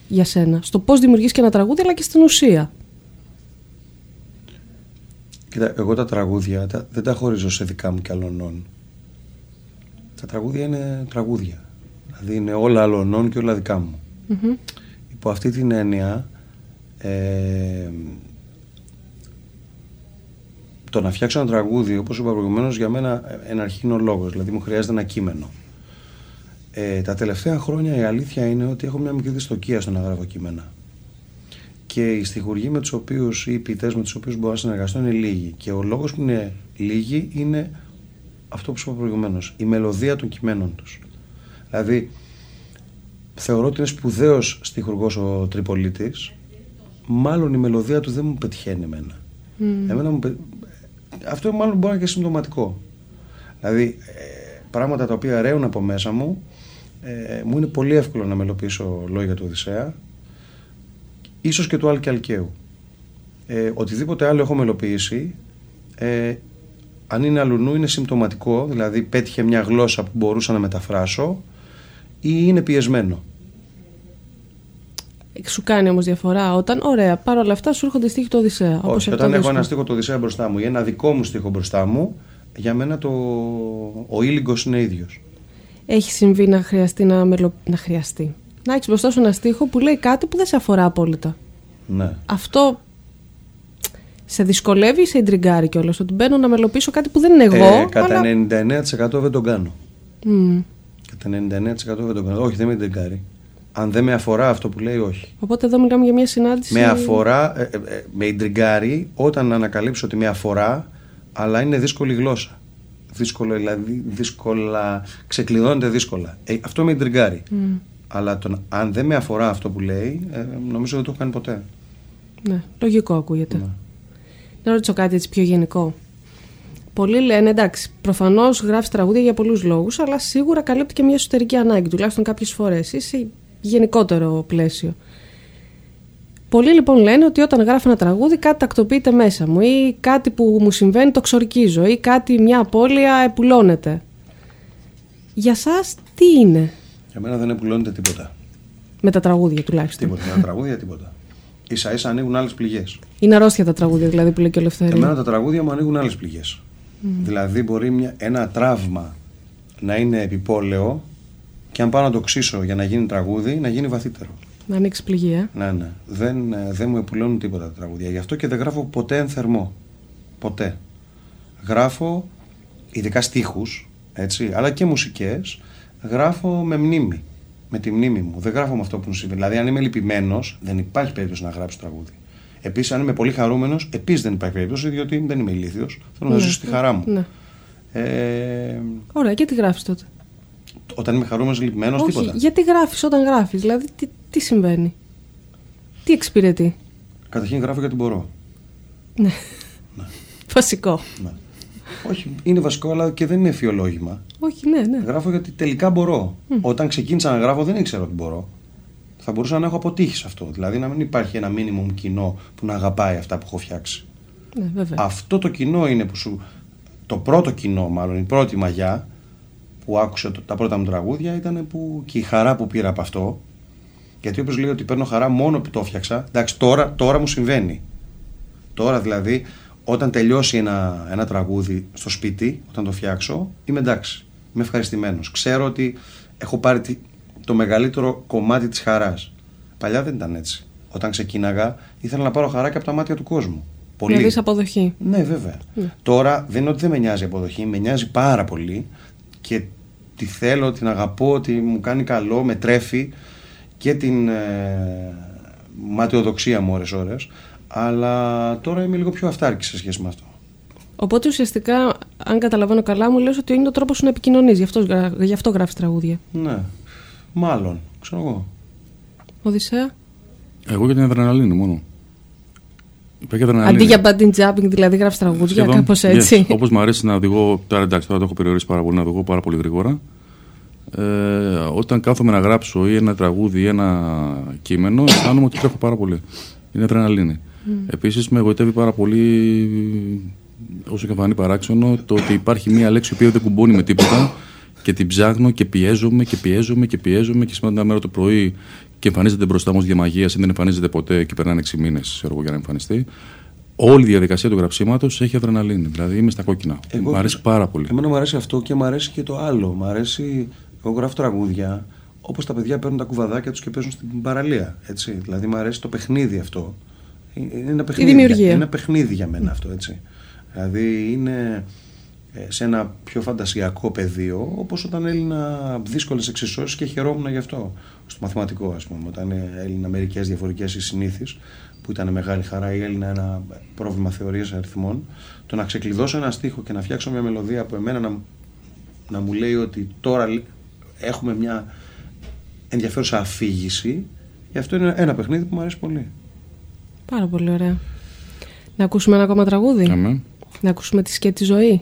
για σένα, στο πώς δημιουργείς και ένα τραγούδι, αλλά και στην ουσία. Κοίτα, εγώ τα τραγούδια τα, δεν τα χωρίζω σε δικά μου και αλωνών. Τα τραγούδια είναι τραγούδια. Δηλαδή είναι όλα αλωνών και όλα δικά μου. Μμμ. Υπό αυτή την έννοια, ε, το να φτιάξω ένα τραγούδι, όπως είπα προηγουμένως, για μένα ένα αρχήνο λόγος. Δηλαδή μου χρειάζεται ένα κείμενο. Ε, τα τελευταία χρόνια η αλήθεια είναι ότι έχω μια μικρή δυστοκία στο να γράφω κείμενα. Και οι στιχουργοί με τους οποίους, ή οι ποιητές με τους οποίους μπορώ να συνεργαστώ είναι λίγοι. Και ο λόγος που είναι λίγοι είναι αυτό που σου είπα προηγουμένως, η μελωδία των κειμένων τους. Δηλαδή, θεωρώ ότι είναι σπουδαίος στιχουργό ο Τριπολίτη. Μάλλον η μελωδία του δεν μου πετυχαίνει εμένα. εμένα μου πε- Αυτό μάλλον μπορεί να είναι και συμπτωματικό. Δηλαδή, ε, πράγματα τα οποία ρέουν από μέσα μου, ε, μου είναι πολύ εύκολο να μελοποιήσω λόγια του Οδυσσέα, ίσως και του Άλκη Αλκαίου. Ε, οτιδήποτε άλλο έχω μελοποιήσει, ε, αν είναι αλουνού είναι συμπτωματικό, δηλαδή πέτυχε μια γλώσσα που μπορούσα να μεταφράσω ή είναι πιεσμένο. Σου κάνει όμως διαφορά όταν, ωραία, παρόλα αυτά σου έρχονται στίχοι του Οδυσσέα. όπως Όχι, αυτό όταν το έχω δίσκο. ένα στίχο του Οδυσσέα μπροστά μου ή ένα δικό μου στίχο μπροστά μου, για μένα το... ο ήλιγκος είναι ίδιος. Έχει συμβεί να χρειαστεί να, μελο... να χρειαστεί. Να έχεις μπροστά σου ένα στίχο που λέει κάτι που δεν σε αφορά απόλυτα. Ναι. Αυτό σε δυσκολεύει ή σε εντριγκάρει κιόλας. Ότι μπαίνω να μελοποιήσω κάτι που δεν είναι εγώ. Ε, κατά αλλά... 99% δεν τον κάνω. Μμ. Κατά 99% δεν τον κάνω. Όχι, δεν με εντεγκάρει. Αν δεν με αφορά αυτό που λέει, όχι. Οπότε εδώ μιλάμε για μια συνάντηση. Με αφορά, ε, ε, ε, με εντριγκάρει όταν ανακαλύψω ότι με αφορά, αλλά είναι δύσκολη γλώσσα. Δύσκολο, δηλαδή, δύσκολα, ξεκλειδώνεται δύσκολα. Ε, αυτό με εντριγκάρει. Μμ. Αλλά τον, αν δεν με αφορά αυτό που λέει, ε, νομίζω δεν το έχω κάνει ποτέ. Ναι, λογικό ακούγεται. Ναι. Να ρωτήσω κάτι έτσι πιο γενικό. Πολλοί λένε εντάξει, προφανώς γράφεις τραγούδια για πολλούς λόγους, αλλά σίγουρα καλύπτει και μια εσωτερική ανάγκη, τουλάχιστον κάποιες φορές ή σε γενικότερο πλαίσιο. Πολλοί λοιπόν λένε ότι όταν γράφω ένα τραγούδι κάτι τακτοποιείται μέσα μου ή κάτι που μου συμβαίνει το ξορκίζω ή κάτι, μια απώλεια επουλώνεται. Για σας τι είναι; Για μένα δεν επουλώνεται τίποτα. με τα τραγούδια τουλάχιστον. Τίποτα. Με τα τραγούδια τίποτα. σα ίσα ανοίγουν άλλες πληγές. Είναι αρρώστια τα τραγούδια δηλαδή που λέει και ο Ελευθερία. Εμένα τα τραγούδια μου ανοίγουν άλλες πληγές. Δηλαδή, μπορεί μια, ένα τραύμα να είναι επιπόλαιο και αν πάω να το ξύσω για να γίνει τραγούδι, να γίνει βαθύτερο. Να ανοίξει πληγή, ε. Ναι, ναι. Δεν, ε, δεν μου επουλώνουν τίποτα τα τραγούδια. Γι' αυτό και δεν γράφω ποτέ εν θερμό. Ποτέ. Γράφω, ειδικά στίχους, έτσι, αλλά και μουσικές, γράφω με μνήμη. Με τη μνήμη μου. Δεν γράφω με αυτό που μου συμβαίνει. Δηλαδή, αν είμαι λυπημένος, δεν υπάρχει περίπτωση να γράψω τραγούδι. Επίσης, αν είμαι πολύ χαρούμενος, επίσης δεν υπάρχει περίπτωση, διότι δεν είμαι ηλίθιος. Θέλω να Ναι. ζήσω τη χαρά μου. Ναι. Ε, Ωραία, και τι γράφεις τότε; όταν είμαι χαρούμενος, λυπημένος, Όχι, τίποτα. γιατί γράφεις όταν γράφεις, δηλαδή τι, τι συμβαίνει; Τι εξυπηρετεί; Καταρχήν γράφω γιατί μπορώ. Ναι. Βασικό. Ναι. Όχι, είναι βασικό, αλλά και δεν είναι φιολόγημα. Όχι, ναι, ναι. Γράφω γιατί τελικά μπορώ. Όταν ξεκίνησα να γράφω, δεν ήξερα ότι μπορώ. Θα μπορούσα να έχω αποτύχει σε αυτό. Δηλαδή να μην υπάρχει ένα μίνιμουμ κοινό που να αγαπάει αυτά που έχω φτιάξει. ναι βέβαια. Αυτό το κοινό είναι που σου. Το πρώτο κοινό, μάλλον, η πρώτη μαγιά που άκουσε το- τα πρώτα μου τραγούδια ήταν που, και η χαρά που πήρα από αυτό. Γιατί όπω λέει ότι παίρνω χαρά μόνο που το έφτιαξα. Εντάξει, τώρα, τώρα μου συμβαίνει. Τώρα δηλαδή, όταν τελειώσει ένα, ένα τραγούδι στο σπίτι, όταν το φτιάξω, είμαι εντάξει. Είμαι ευχαριστημένος. Ξέρω ότι έχω πάρει τη- το μεγαλύτερο κομμάτι της χαράς. Παλιά δεν ήταν έτσι. Όταν ξεκίναγα, ήθελα να πάρω χαρά και από τα μάτια του κόσμου. Πολύ. Να δεις αποδοχή. Ναι, βέβαια. Τώρα δεν είναι ότι δεν με νοιάζει η αποδοχή, με νοιάζει πάρα πολύ και τη θέλω, την αγαπώ, ότι μου κάνει καλό, με τρέφει και την ε, ματαιοδοξία μου ώρες ώρες. Αλλά τώρα είμαι λίγο πιο αυτάρκης σε σχέση με αυτό. Οπότε ουσιαστικά, αν καταλαβαίνω καλά, μου λες ότι είναι ο τρόπος σου να επικοινωνείς. Γι' αυτός, γρα- γι αυτό γράφεις τραγούδια. Ναι, μάλλον, ξέρω εγώ. Οδυσσέα; Εγώ για την αδρεναλίνη μόνο. Υπάρχει αδρεναλίνη. Αντί για bungee jumping, δηλαδή γράφεις τραγούδια, κάπως έτσι. Όπως μου αρέσει να οδηγώ. Τώρα εντάξει, τώρα το έχω περιορίσει πάρα πολύ να οδηγώ πάρα πολύ γρήγορα. Ε, όταν κάθομαι να γράψω ή ένα τραγούδι ή ένα κείμενο, αισθάνομαι ότι τρέχω πάρα πολύ. Είναι αδρεναλίνη. Επίσης, με εγωιτεύει πάρα πολύ, όσο και φανεί παράξενο, το ότι υπάρχει μία λέξη που δεν κουμπώνει με τίποτα και την ψάχνω και πιέζομαι και πιέζομαι και πιέζομαι και σήμερα την μέρα το πρωί και εμφανίζεται μπροστά μου ως διαμαγεία ή δεν εμφανίζεται ποτέ και περνάνε 6 μήνες για να εμφανιστεί. Όλη η διαδικασία του γραψίματος έχει αδρεναλίνη. Δηλαδή είμαι στα κόκκινα. Εγώ- Μου αρέσει πάρα πολύ. Εμένα μου αρέσει αυτό και μου αρέσει και το άλλο. Μου αρέσει, εγώ γράφω τραγούδια όπως τα παιδιά παίρνουν τα κουβαδάκια τους και παίζουν στην παραλία. Έτσι. Δηλαδή μου αρέσει το παιχνίδι αυτό. Είναι ένα παιχνίδι, δημιουργία. είναι ένα παιχνίδι για μένα αυτό. Έτσι. Δηλαδή είναι ε, σε ένα πιο φαντασιακό πεδίο όπως όταν έλυνα δύσκολες εξισώσεις και χαιρόμουν γι' αυτό στο μαθηματικό ας πούμε όταν έλυνα μερικές διαφορικές ή συνήθεις που ήταν μεγάλη χαρά ή έλυνα ένα πρόβλημα θεωρίας αριθμών το να ξεκλειδώσω ένα στίχο και να φτιάξω μια μελωδία από εμένα να, να μου λέει ότι τώρα λ- έχουμε μια ενδιαφέρουσα αφήγηση γι' αυτό είναι ένα παιχνίδι που μου αρέσει πολύ Πάρα πολύ ωραία. Να ακούσουμε ένα ακόμα τραγούδι; Αμέ. Να ακούσουμε τη σκέτη ζωή.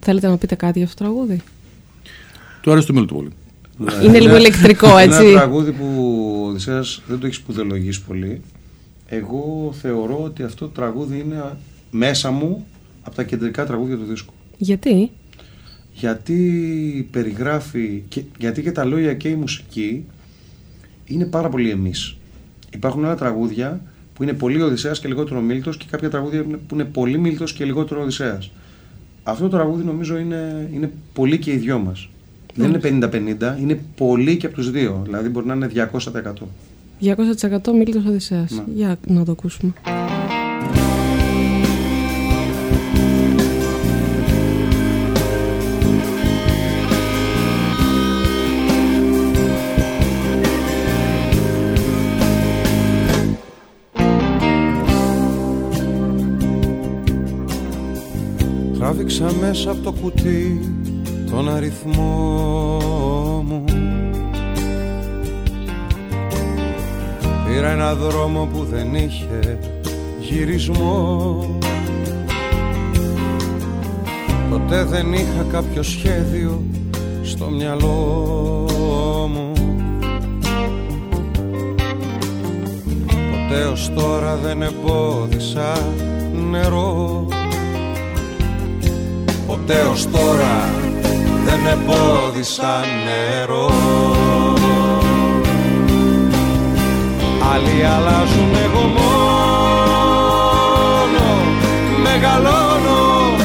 Θέλετε να πείτε κάτι για αυτό το τραγούδι; Του αρέσει το μήλο του πολύ. Είναι λίγο ηλεκτρικό, έτσι. Ένα τραγούδι που ο Οδυσσέας δεν το έχεις σπουδαιολογήσει πολύ. Εγώ θεωρώ ότι αυτό το τραγούδι είναι μέσα μου από τα κεντρικά τραγούδια του δίσκου. Γιατί; Γιατί περιγράφει, και, γιατί και τα λόγια και η μουσική είναι πάρα πολύ εμείς. Υπάρχουν άλλα τραγούδια που είναι πολύ Οδυσσέας και λιγότερο Μίλτος και κάποια τραγούδια που είναι πολύ Μίλτος και λιγότερο Οδυσσέας. Αυτό το τραγούδι νομίζω είναι, είναι πολύ και οι δυο μας. Δεν είναι 50-50, είναι πολύ και από τους δύο. Δηλαδή μπορεί να είναι 200%. 200% Μίλτος Οδυσσέας. Ναι. Για να το ακούσουμε. Τράβηξα μέσα από το κουτί τον αριθμό μου. Πήρα ένα δρόμο που δεν είχε γυρισμό. Ποτέ δεν είχα κάποιο σχέδιο στο μυαλό μου. Ποτέ ως τώρα δεν εμπόδισα νερό Ποτέ ως τώρα δεν εμπόδισα νερό. Άλλοι αλλάζουν εγώ μόνο μεγαλώνω.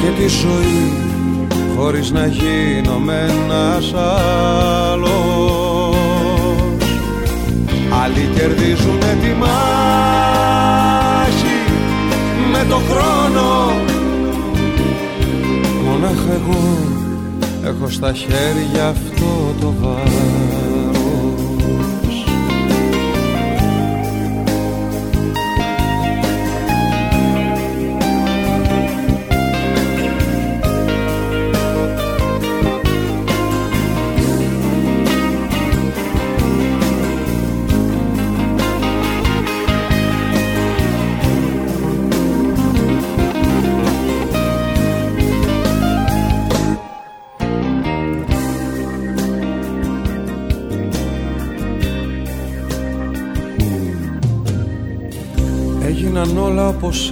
Και τη ζωή χωρίς να γίνομαι ένας άλλος. Άλλοι κερδίζουνε τη μάχη με το χρόνο Μονάχα εγώ έχω στα χέρια αυτό το βάρος Έγιναν όλα όπως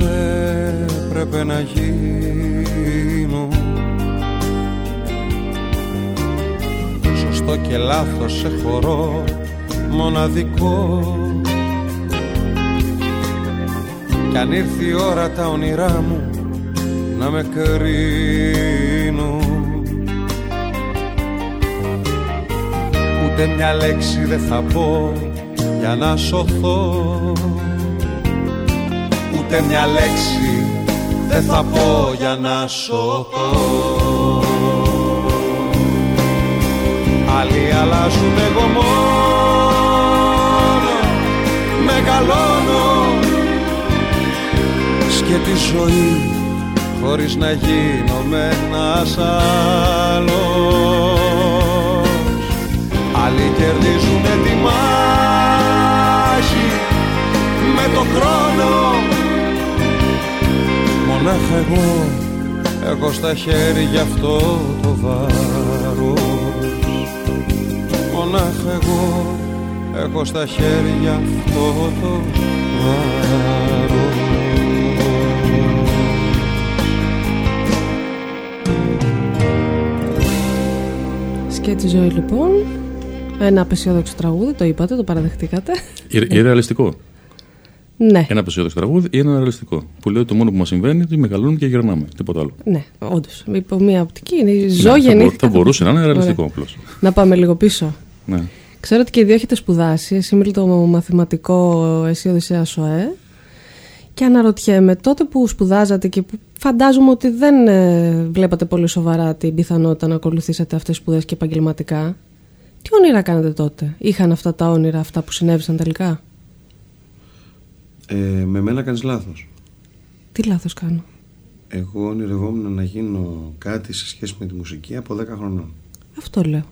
έπρεπε να γίνουν. Σωστό και λάθος σε χωρό μοναδικό. Κι αν ήρθε η ώρα τα όνειρά μου να με κρίνουν. Ούτε μια λέξη δεν θα πω για να σωθώ Ούτε μια λέξη δεν θα πω για να σωθώ Άλλοι αλλάζουν εγώ μόνο Μεγαλώνω. Και τη ζωή χωρίς να γίνομαι ένας άλλος. Άλλοι κερδίζουνε τη μάχη με το χρόνο Μονάχα εγώ έχω στα χέρια αυτό το βάρος Μονάχα εγώ έχω στα χέρια αυτό το βάρος Σκέτη ζωή λοιπόν. Ένα απεσιόδοξο τραγούδι, το είπατε, το παραδεχτήκατε. Ή, ή ρεαλιστικό. Ναι, Ένα απεσιόδοξο τραγούδι ή ένα ρεαλιστικό. Που λέει ότι το μόνο που μας συμβαίνει είναι ότι μεγαλώνουμε και γυρνάμε. Τίποτα άλλο. ναι, όντως. Υπό μία οπτική είναι η Ναι, ζω θα, μπο- γεννήθηκα. θα μπορούσε να είναι ρεαλιστικό απλώς. Να πάμε λίγο πίσω. Ναι. Ξέρω ότι και οι δύο έχετε σπουδάσει. Εσύ μιλείτε το μαθηματικό, εσύ Οδυσσέας ΣΟΕ. Και αναρωτιέμαι, τότε που σπουδάζατε και που φαντάζομαι ότι δεν ε, βλέπατε πολύ σοβαρά την πιθανότητα να ακολουθήσετε αυτές τις σπουδές και επαγγελματικά. Τι όνειρα κάνατε τότε, είχαν αυτά τα όνειρα, αυτά που συνέβησαν τελικά; Ε, με μένα κάνεις λάθος. Τι λάθος κάνω; Εγώ ονειρευόμουν να γίνω κάτι σε σχέση με τη μουσική από 10 χρονών. Αυτό λέω.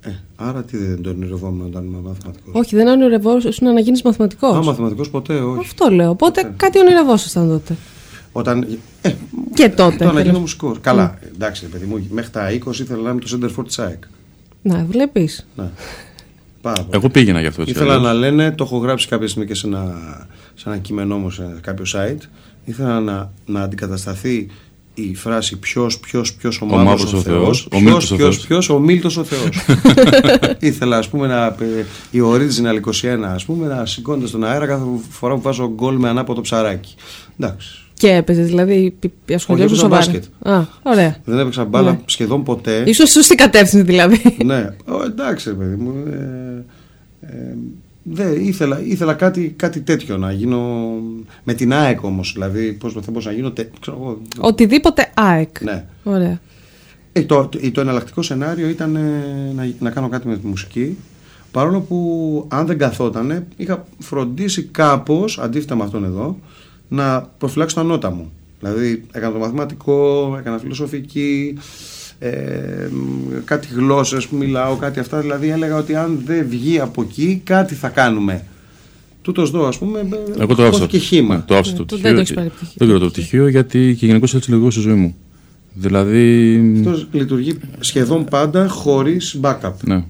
Ε, άρα τι δεν το ονειρευόμουν όταν ήμουν μαθηματικός; Όχι, δεν ονειρευόσουν να γίνεις μαθηματικός. Α, μαθηματικός ποτέ, όχι. Αυτό λέω. Οπότε κάτι ονειρευόσασταν τότε. Όταν. Ε, Και τότε. το να τέλος- γίνω μουσικός. Καλά, εντάξει, παιδί μου, μέχρι τα 20 ήθελα να είμαι το center for Τσάικ. Να, βλέπεις. Ναι. Πάρα πολύ. Εγώ πήγαινα γι' αυτό. έτσι Ήθελα αλλιώς. να λένε, το έχω γράψει κάποια στιγμή και σε ένα, σε ένα κείμενό μου σε κάποιο site. Ήθελα να, να αντικατασταθεί η φράση ποιος, ποιος, ποιος ο μαύρος μαύρος ο ο Θεός. Θεός, ο Ποιος, Μίλτος ο ποιος, Θεός. ποιος, ο Μίλτο ο Θεός. Ήθελα, ας πούμε, να, ε, η original 21, ας πούμε, να σηκώνεται στον αέρα κάθε φορά που βάζω γκολ με ανάποδο ψαράκι. Εντάξει. Και έπαιζες, δηλαδή ασχολιώσου έπαιζα σοβαρά. μπάσκετ. Α, ωραία. Δεν έπαιξα μπάλα Ναι. σχεδόν ποτέ. Ίσως σωστή κατεύθυνση δηλαδή. ναι, Ω, εντάξει, ρε παιδί μου. Ε, ε, δεν, ήθελα, ήθελα κάτι, κάτι τέτοιο να γίνω. Με την ΑΕΚ όμως. Δηλαδή, πώς θα μπορούσα να γίνω. τε- ξέρω εγώ, Οτιδήποτε ΑΕΚ. ναι. Ωραία. Ε, το, το, το εναλλακτικό σενάριο ήταν ε, να, να κάνω κάτι με τη μουσική. Παρόλο που αν δεν καθότανε, είχα φροντίσει κάπως, αντίθετα με αυτόν εδώ, να προφυλάξω τα νότα μου. Δηλαδή έκανα το μαθηματικό, έκανα φιλοσοφική, ε, μ, κάτι γλώσσες που μιλάω, κάτι αυτά. Δηλαδή έλεγα ότι αν δεν βγει από εκεί, κάτι θα κάνουμε. Τούτος εδώ, ας πούμε, Εγώ το άφησα. χώθηκε χήμα. Ναι, το άφησα Ναι, το το- πτυχίο. δεν το έχεις πάρει πτυχίο. Δεν ξέρω το πτυχίο γιατί και γενικώς έτσι λειτουργώ στη ζωή μου. Δηλαδή. Αυτός λειτουργεί σχεδόν πάντα χωρίς backup. Ναι.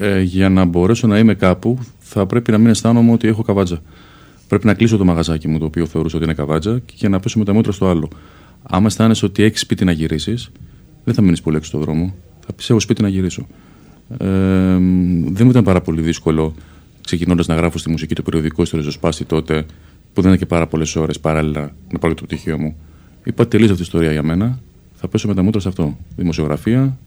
Ε, για να μπορέσω να είμαι κάπου, θα πρέπει να μην αισθάνομαι ότι έχω καβάτζα. Πρέπει να κλείσω το μαγαζάκι μου, το οποίο θεωρούσα ότι είναι καβάτζα, και να πέσω με τα μούτρα στο άλλο. Άμα αισθάνεσαι ότι έχεις σπίτι να γυρίσεις, δεν θα μείνεις πολύ έξω στον δρόμο. Θα πεις: Έχω σπίτι να γυρίσω. Ε, δεν μου ήταν πάρα πολύ δύσκολο ξεκινώντας να γράφω στη μουσική το περιοδικό στο Ριζοσπάστη τότε, που δεν ήταν και πάρα πολλές ώρες παράλληλα να πάρω το πτυχίο μου. Είπα τελείω αυτή η ιστορία για μένα. Θα πέσω με τα μούτρα σε αυτό. Δημοσιογραφία,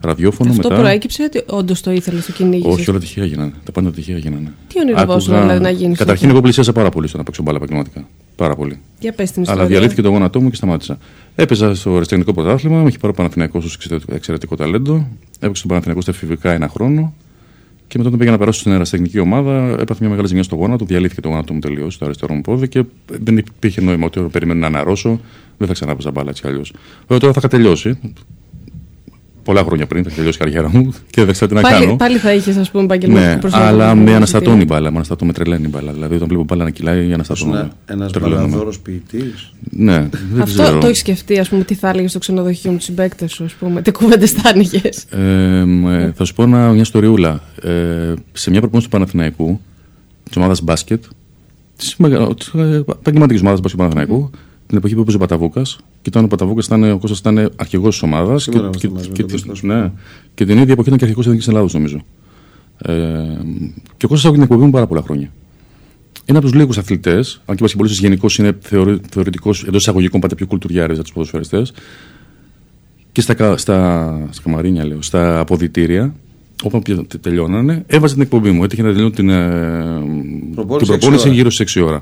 ραδιόφωνο Αυτό μετά. προέκυψε ότι όντως το ήθελες το κυνήγι. Όχι, όλα τυχαία γίνανε. Τα πάντα τυχαία γίνανε. Τι ονειρευόσουν, Άκουγα- δηλαδή, να γίνεις Καταρχήν, αυτό; εγώ πλησίασα πάρα πολύ στο να παίξω μπάλα επαγγελματικά. Πάρα πολύ. Για πες την Αλλά ιστορία. διαλύθηκε το γόνατό μου και σταμάτησα. Έπαιζα στο αριστεχνικό πρωτάθλημα, με είχε πάρει ο Παναθηναϊκός ως εξαιρετικό- εξαιρετικό ταλέντο. Έπαιξα στον Παναθηναϊκό στα εφηβικά ένα χρόνο. Και μετά όταν πήγα να περάσω στην αεραστεχνική ομάδα, έπαθα μια μεγάλη ζημιά στο γόνατο, διαλύθηκε το γόνατο μου τελείως, το αριστερό μου πόδι και δεν υπήρχε νόημα ότι περιμένω να αναρρώσω, δεν θα ξανά παίζα μπάλα έτσι κι αλλιώς. Βέβαια τώρα θα είχα τελειώσει. Πολλά χρόνια πριν θα είχα τελειώσει η καριέρα μου και δεν ξέρω τι να πάλι, κάνω. πάλι θα είχε, ας πούμε, επαγγελματικό Ναι, προσανατολισμό. αλλά με στην αναστατώνει η τύχη. μπάλα. Με αναστατώ, με τρελαίνει η μπάλα. Δηλαδή, όταν βλέπω μπάλα να κυλάει, αναστατώνω. Ένας ένας Τρελαίνομαι. μπαλαδόρος ποιητής. Ναι, δεν Αυτό ξέρω. το έχεις σκεφτεί, ας πούμε, τι θα έλεγες στο ξενοδοχείο με τους συμπαίκτες σου, ας πούμε, τι κουβέντες θα άνοιγες; Ε, μ, ε, θα σου πω ένα, μια ιστοριούλα. Ε, σε μια προπόνηση του Παναθηναϊκού, της ομάδας μπάσκετ, της επαγγελματικής ομάδας μπάσκετ του Παναθηναϊκού, την εποχή που έπαιζε ο Παταβούκας, και ήταν ο Παταβούκας, ήταν, ο Κώστας ήταν αρχηγός της ομάδας. Και, Σήμερα είμαστε και, μαζί με και, τον τη- Κώστας, ναι, και την ίδια εποχή ήταν και αρχηγός της Εθνικής Ελλάδος, νομίζω. Ε, και ο Κώστας έκανε την εκπομπή μου πάρα πολλά χρόνια. Είναι από τους λίγους αθλητές, αν και ο Πασχεμπολίστη γενικώς είναι θεωρη, θεωρητικός εντός εισαγωγικών πάντα πιο κουλτουριάρες από τους ποδοσφαιριστές. Και στα, κα- στα, στα καμαρίνια, λέω, στα αποδητήρια, όπου πια- τε- τελειώνανε, έβαζε την εκπομπή μου. Έτυχε να τελειώνω την, ε, την Προπόνηση έξι προπόνηση ώρα. γύρω στις 6 ώρα.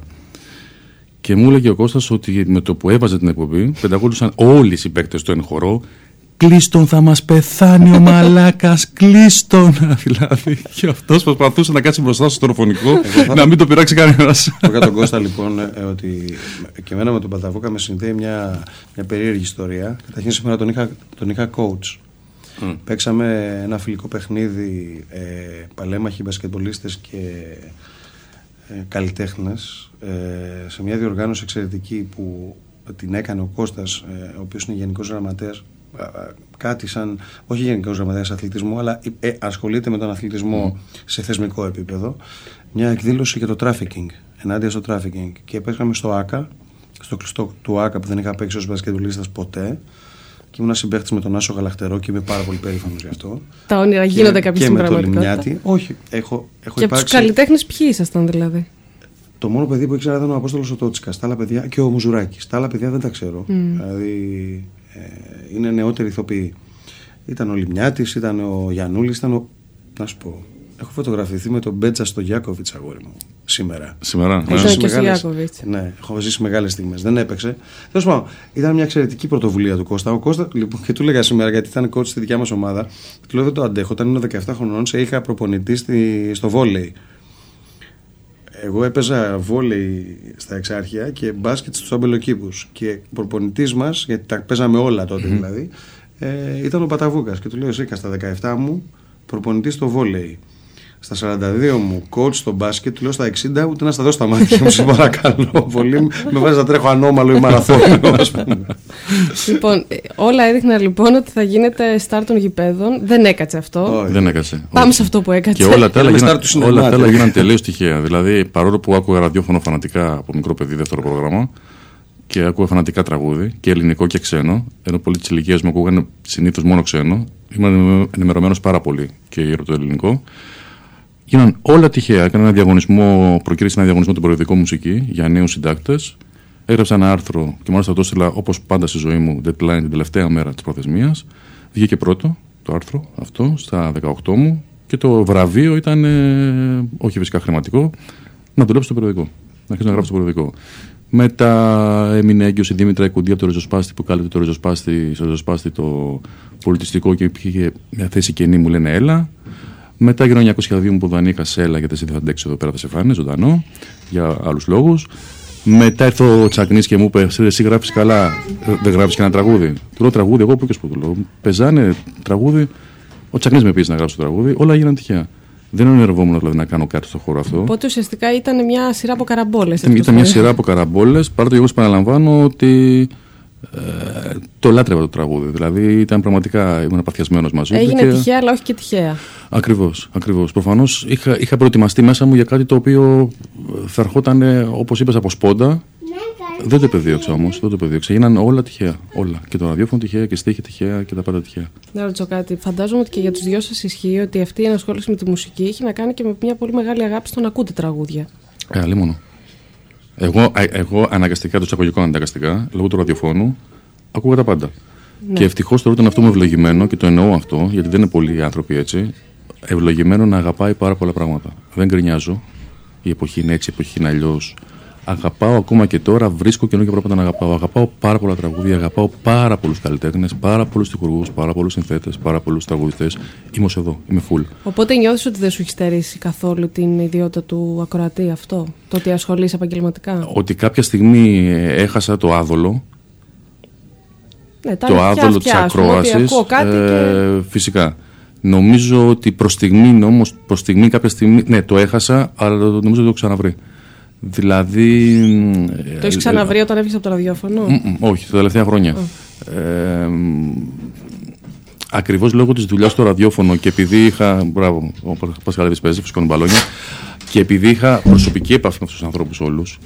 Και μου έλεγε ο Κώστας ότι με το που έβαζε την εκπομπή, πεντακόντουσαν όλοι οι συμπαίκτε του εν χορό. Κλείστον θα μας πεθάνει ο μαλάκας, κλείστον. δηλαδή, και αυτός προσπαθούσε να κάτσει μπροστά στο τηλεφωνικό, να μην το πειράξει κανένας. Πω για τον Κώστα λοιπόν ε, ότι και εμένα με τον Παταβούκα με συνδέει μια, μια περίεργη ιστορία. Καταρχήν σήμερα τον είχα, τον είχα coach. Παίξαμε ένα φιλικό παιχνίδι ε, παλέμαχοι μπασκετμπολίστες και ε, καλλιτέχνες ε, σε μια διοργάνωση εξαιρετική που την έκανε ο Κώστας ε, ο οποίος είναι γενικός γραμματέας α, α, κάτι σαν, όχι γενικός γραμματέας αθλητισμού αλλά ε, ασχολείται με τον αθλητισμό σε θεσμικό επίπεδο μια εκδήλωση για το trafficking ενάντια στο trafficking. Και παίξαμε στο ΆΚΑ στο κλειστό του ΆΚΑ που δεν είχα παίξει ως μπασκετμπολίστας ποτέ και ήμουν συμπαίχτης με τον Άσο Γαλαχτερό και είμαι πάρα πολύ περήφανος γι' αυτό. Τα όνειρα Και- γίνονται κάποια και στην με το πραγματικότητα. Λιμιάτι. Όχι, έχω, έχω Και από τους υπάρξει. καλλιτέχνες ποιοι ήσασταν δηλαδή; Το μόνο παιδί που ήξερα ήταν ο Απόστολος ο Τότσικα. Τα άλλα παιδιά και ο Μουζουράκης. Τα άλλα παιδιά δεν τα ξέρω. Δηλαδή ε, είναι νεότεροι ηθοποιοί. Ήταν ο Λιμιάτης, ήταν ο Γιανούλη, ήταν ο. Να σου πω. Έχω φωτογραφηθεί με τον Μπέτσα στο Γιάκοβιτ, αγόρι μου. Σήμερα. Σήμερα. Έχω ναι. Ήταν ζήσει και στο μεγάλες- Γιάκοβιτς. Ναι, έχω ζήσει μεγάλες στιγμές. Δεν έπαιξε. Τέλος πάντων, ήταν μια εξαιρετική πρωτοβουλία του Κώστα. Ο Κώστα, λοιπόν, και του έλεγα σήμερα, γιατί ήταν coach στη δικιά μας ομάδα, του λέω δεν το αντέχω. Όταν ήμουν 17 χρονών, σε είχα προπονητή στη, στο βόλεϊ. Εγώ έπαιζα βόλεϊ στα εξάρχεια και μπάσκετ στους αμπελοκήπους και προπονητής μας, γιατί τα παίζαμε όλα τότε δηλαδή, ε, ήταν ο Παταβούκας και του λέω εσύ στα 17 μου προπονητής στο βόλεϊ. Στα 42 μου coach στο μπάσκετ, του λέω στα 60 ούτε να στα δω στα μάτια μου, σε παρακαλώ πολύ. Με βάζει να τρέχω ανώμαλο ή μαραθώνιο, ας πούμε. λοιπόν, ε, όλα έδειχναν λοιπόν ότι θα γίνεται στάρ των γηπέδων. Δεν έκατσε αυτό. Όχι. Δεν έκατσε. Πάμε Όχι. σε αυτό που έκατσε. Και όλα τα άλλα Κάναμε γίναν, start του όλα τα άλλα συναισθημάτων. γίναν τελείως τυχαία. Δηλαδή, παρόλο που άκουγα ραδιόφωνο φανατικά από μικρό παιδί, δεύτερο πρόγραμμα, και άκουγα φανατικά τραγούδι, και ελληνικό και ξένο, ενώ πολλοί της ηλικίας μου ακούγαν συνήθως μόνο ξένο, ήμουν ενημερωμένος πάρα πολύ και για το ελληνικό. Γίναν όλα τυχαία. Έκανα ένα διαγωνισμό, προκήρυξε ένα διαγωνισμό του περιοδικό μουσική για νέους συντάκτες. Έγραψα ένα άρθρο και μάλιστα το έστειλα όπως πάντα στη ζωή μου, deadline την τελευταία μέρα της προθεσμίας. Βγήκε πρώτο το άρθρο αυτό στα 18 μου και το βραβείο ήταν, ε, όχι φυσικά χρηματικό, να δουλέψω στο περιοδικό. Να αρχίσω να γράψω στο περιοδικό. Μετά έμεινε έγκυος η Δήμητρα Εκουντή από το Ριζοσπάστη που κάλυπτε το Ριζοσπάστη, στο Ριζοσπάστη το πολιτιστικό και είχε μια θέση κενή, μου λένε έλα. Μετά γύρω 1902 μου που δανείκα σε έλα γιατί εσύ δεν θα αντέξει εδώ πέρα, θα σε φάνε ζωντανό για άλλους λόγους. Μετά ήρθε ο Τσακνής και μου είπε: Εσύ γράφεις καλά, ε, δεν γράφεις και ένα τραγούδι. Του λέω τραγούδι, εγώ που και σπουδού. λέω. Πεζάνε τραγούδι. Ο Τσακνής με πήγε να γράψω το τραγούδι. Όλα έγιναν τυχαία. Δεν ονειρευόμουν δηλαδή να κάνω κάτι στον χώρο αυτό. Οπότε ουσιαστικά ήταν μια σειρά από καραμπόλες. Ήταν μια σειρά από καραμπόλες. Παρά το γεγονός παραλαμβάνω ότι ε, το λάτρευα το τραγούδι. Δηλαδή ήταν πραγματικά ήμουν παθιασμένος μαζί του. Έγινε και... τυχαία, αλλά όχι και τυχαία. Ακριβώς. Ακριβώς. Προφανώς είχα, είχα προετοιμαστεί μέσα μου για κάτι το οποίο θα ερχόταν, όπως είπες, από σπόντα. Δεν το επεδίωξα όμως. Δεν το επεδίωξα. Έγιναν όλα τυχαία. Όλα. Και το ραδιόφωνο τυχαία και στίχη τυχαία και τα πάντα τυχαία. Να ρωτήσω κάτι. Φαντάζομαι ότι και για τους δυο σας ισχύει ότι αυτή η ενασχόληση με τη μουσική έχει να κάνει και με μια πολύ μεγάλη αγάπη στο να ακούτε τραγούδια. Ε, αλλήμον. Εγώ, ε, εγώ αναγκαστικά, το εισαγωγικό αναγκαστικά, λόγω του ραδιοφώνου, ακούγα τα πάντα. Ναι. Και ευτυχώς θεωρώ τον αυτό μου ευλογημένο και το εννοώ αυτό, γιατί δεν είναι πολλοί άνθρωποι έτσι. Ευλογημένο να αγαπάει πάρα πολλά πράγματα. Δεν γκρινιάζω. Η εποχή είναι έτσι, η εποχή είναι αλλιώς. Αγαπάω ακόμα και τώρα, βρίσκω καινούργια πράγματα να αγαπάω. Αγαπάω πάρα πολλά τραγούδια, αγαπάω πάρα πολλούς καλλιτέχνες, πάρα πολλούς τυχουργού, πάρα πολλούς συνθέτες, πάρα πολλούς τραγουδιστές. Είμαι ως εδώ, είμαι full. Οπότε νιώθεις ότι δεν σου έχει στερήσει καθόλου την ιδιότητα του ακροατή αυτό, το ότι ασχολείσαι επαγγελματικά; Ότι κάποια στιγμή ε, έχασα το άδολο, Ναι, τα το αλήθεια άδολο της αυτιά, ας πούμε, ότι ακρόασης. ακούω κάτι και... Φυσικά. Νομίζω ότι προς στιγμή, όμως, προς στιγμή, κάποια στιγμή. Ναι, το έχασα, αλλά το- νομίζω ότι το ξαναβρει. Δηλαδή. Το έχεις ξαναβρει όταν έφυγες από το ραδιόφωνο; Μ, μ, όχι, τα τελευταία χρόνια. Ε, Ακριβώς λόγω της δουλειάς στο ραδιόφωνο και επειδή είχα. Μπράβο, ο Πασχαλίδης παίζει, φουσκώνει μπαλόνια. Και επειδή είχα προσωπική επαφή με αυτούς τους ανθρώπους όλους.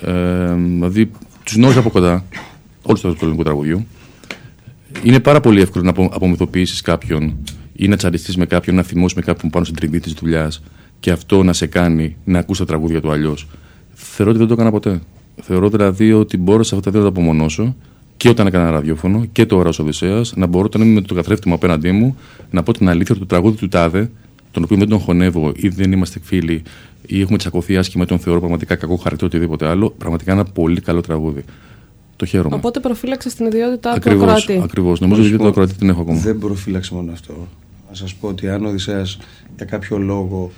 Ε, δηλαδή, τους γνώριζα από κοντά, όλους τους ελληνικού τραγουδιού. Είναι πάρα πολύ εύκολο να απο- απομυθοποιήσεις κάποιον ή να τσαντιστεί με κάποιον, να θυμώσεις με κάποιον πάνω στην τριβή της δουλειάς και αυτό να σε κάνει να ακούς τα τραγούδια του αλλιώς. Θεωρώ ότι δεν το έκανα ποτέ. Θεωρώ δηλαδή ότι μπόρεσα αυτά τα δύο να τα απομονώσω και όταν έκανα ραδιόφωνο και το Ωρα Οδυσσέας να μπορώ όταν είμαι με το καθρέφτη μου απέναντί μου να πω την αλήθεια ότι το τραγούδι του Τάδε, τον οποίο δεν τον χωνεύω ή δεν είμαστε φίλοι ή έχουμε τσακωθεί άσχημα, τον θεωρώ πραγματικά κακό χαρακτήρα οτιδήποτε άλλο, πραγματικά ένα πολύ καλό τραγούδι. Το χαίρομαι. Οπότε προφύλαξε την ιδιότητά του Ακριβώς. ακροατή. Ακριβώς. Νομίζω ότι το ακροατή την έχω ακόμα. Δεν προφύλαξε μόνο αυτό. Να σας πω ότι αν ο Οδυσσέας για κάποιο λόγο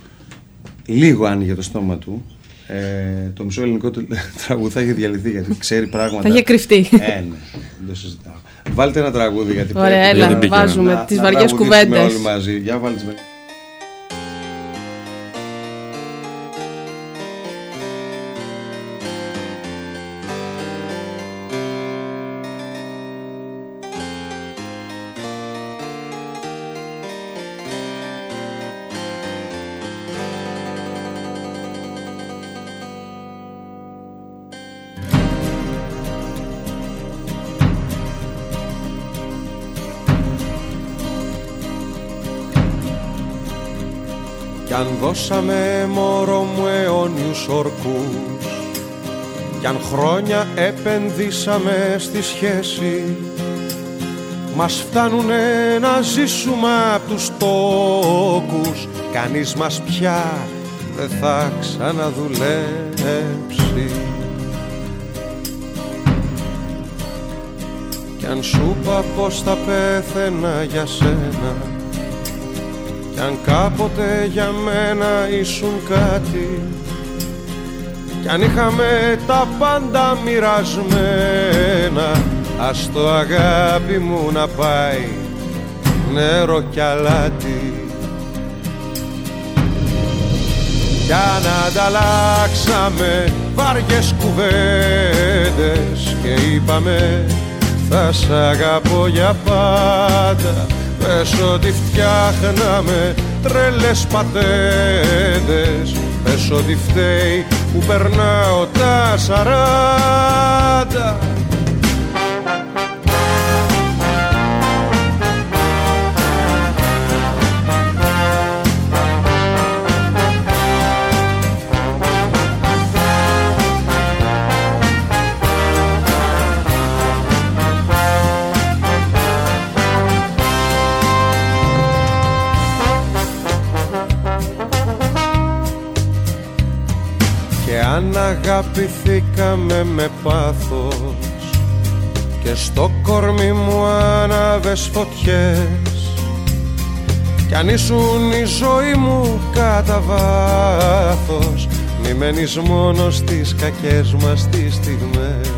λίγο άνοιγε το στόμα του, ε, το μισό ελληνικό του τραγούδι θα είχε διαλυθεί γιατί ξέρει πράγματα. Θα είχε κρυφτεί. Ε, ναι, δεν το συζητάω. Βάλτε ένα τραγούδι γιατί Ωραία, πρέπει έλα, να- πήγαινε. βάζουμε να- τις να βαριές τραγουδήσουμε κουβέντες. όλοι μαζί. Για βάλτε τις με- Κι αν δώσαμε μωρό μου αιώνιους ορκούς. Κι αν χρόνια επενδύσαμε στη σχέση Μας φτάνουνε να ζήσουμε απ' τους τόκους. Κανείς μας πια δεν θα ξαναδουλέψει. Κι αν σου είπα πως θα πέθαινα για σένα κι αν κάποτε για μένα ήσουν κάτι Κι αν είχαμε τα πάντα μοιρασμένα Ας το αγάπη μου να πάει νερό κι αλάτι. Κι αν ανταλλάξαμε βάριες κουβέντες Και είπαμε θα σ' αγαπώ για πάντα Πες ότι φτιάχναμε τρελές πατέντες. Πες ότι φταίει που περνάω τα σαράντα αν αγαπηθήκαμε με πάθος και στο κορμί μου άναβες φωτιές κι αν ήσουν η ζωή μου κατά βάθος μη μένεις μόνο στις κακές μας τις στιγμές.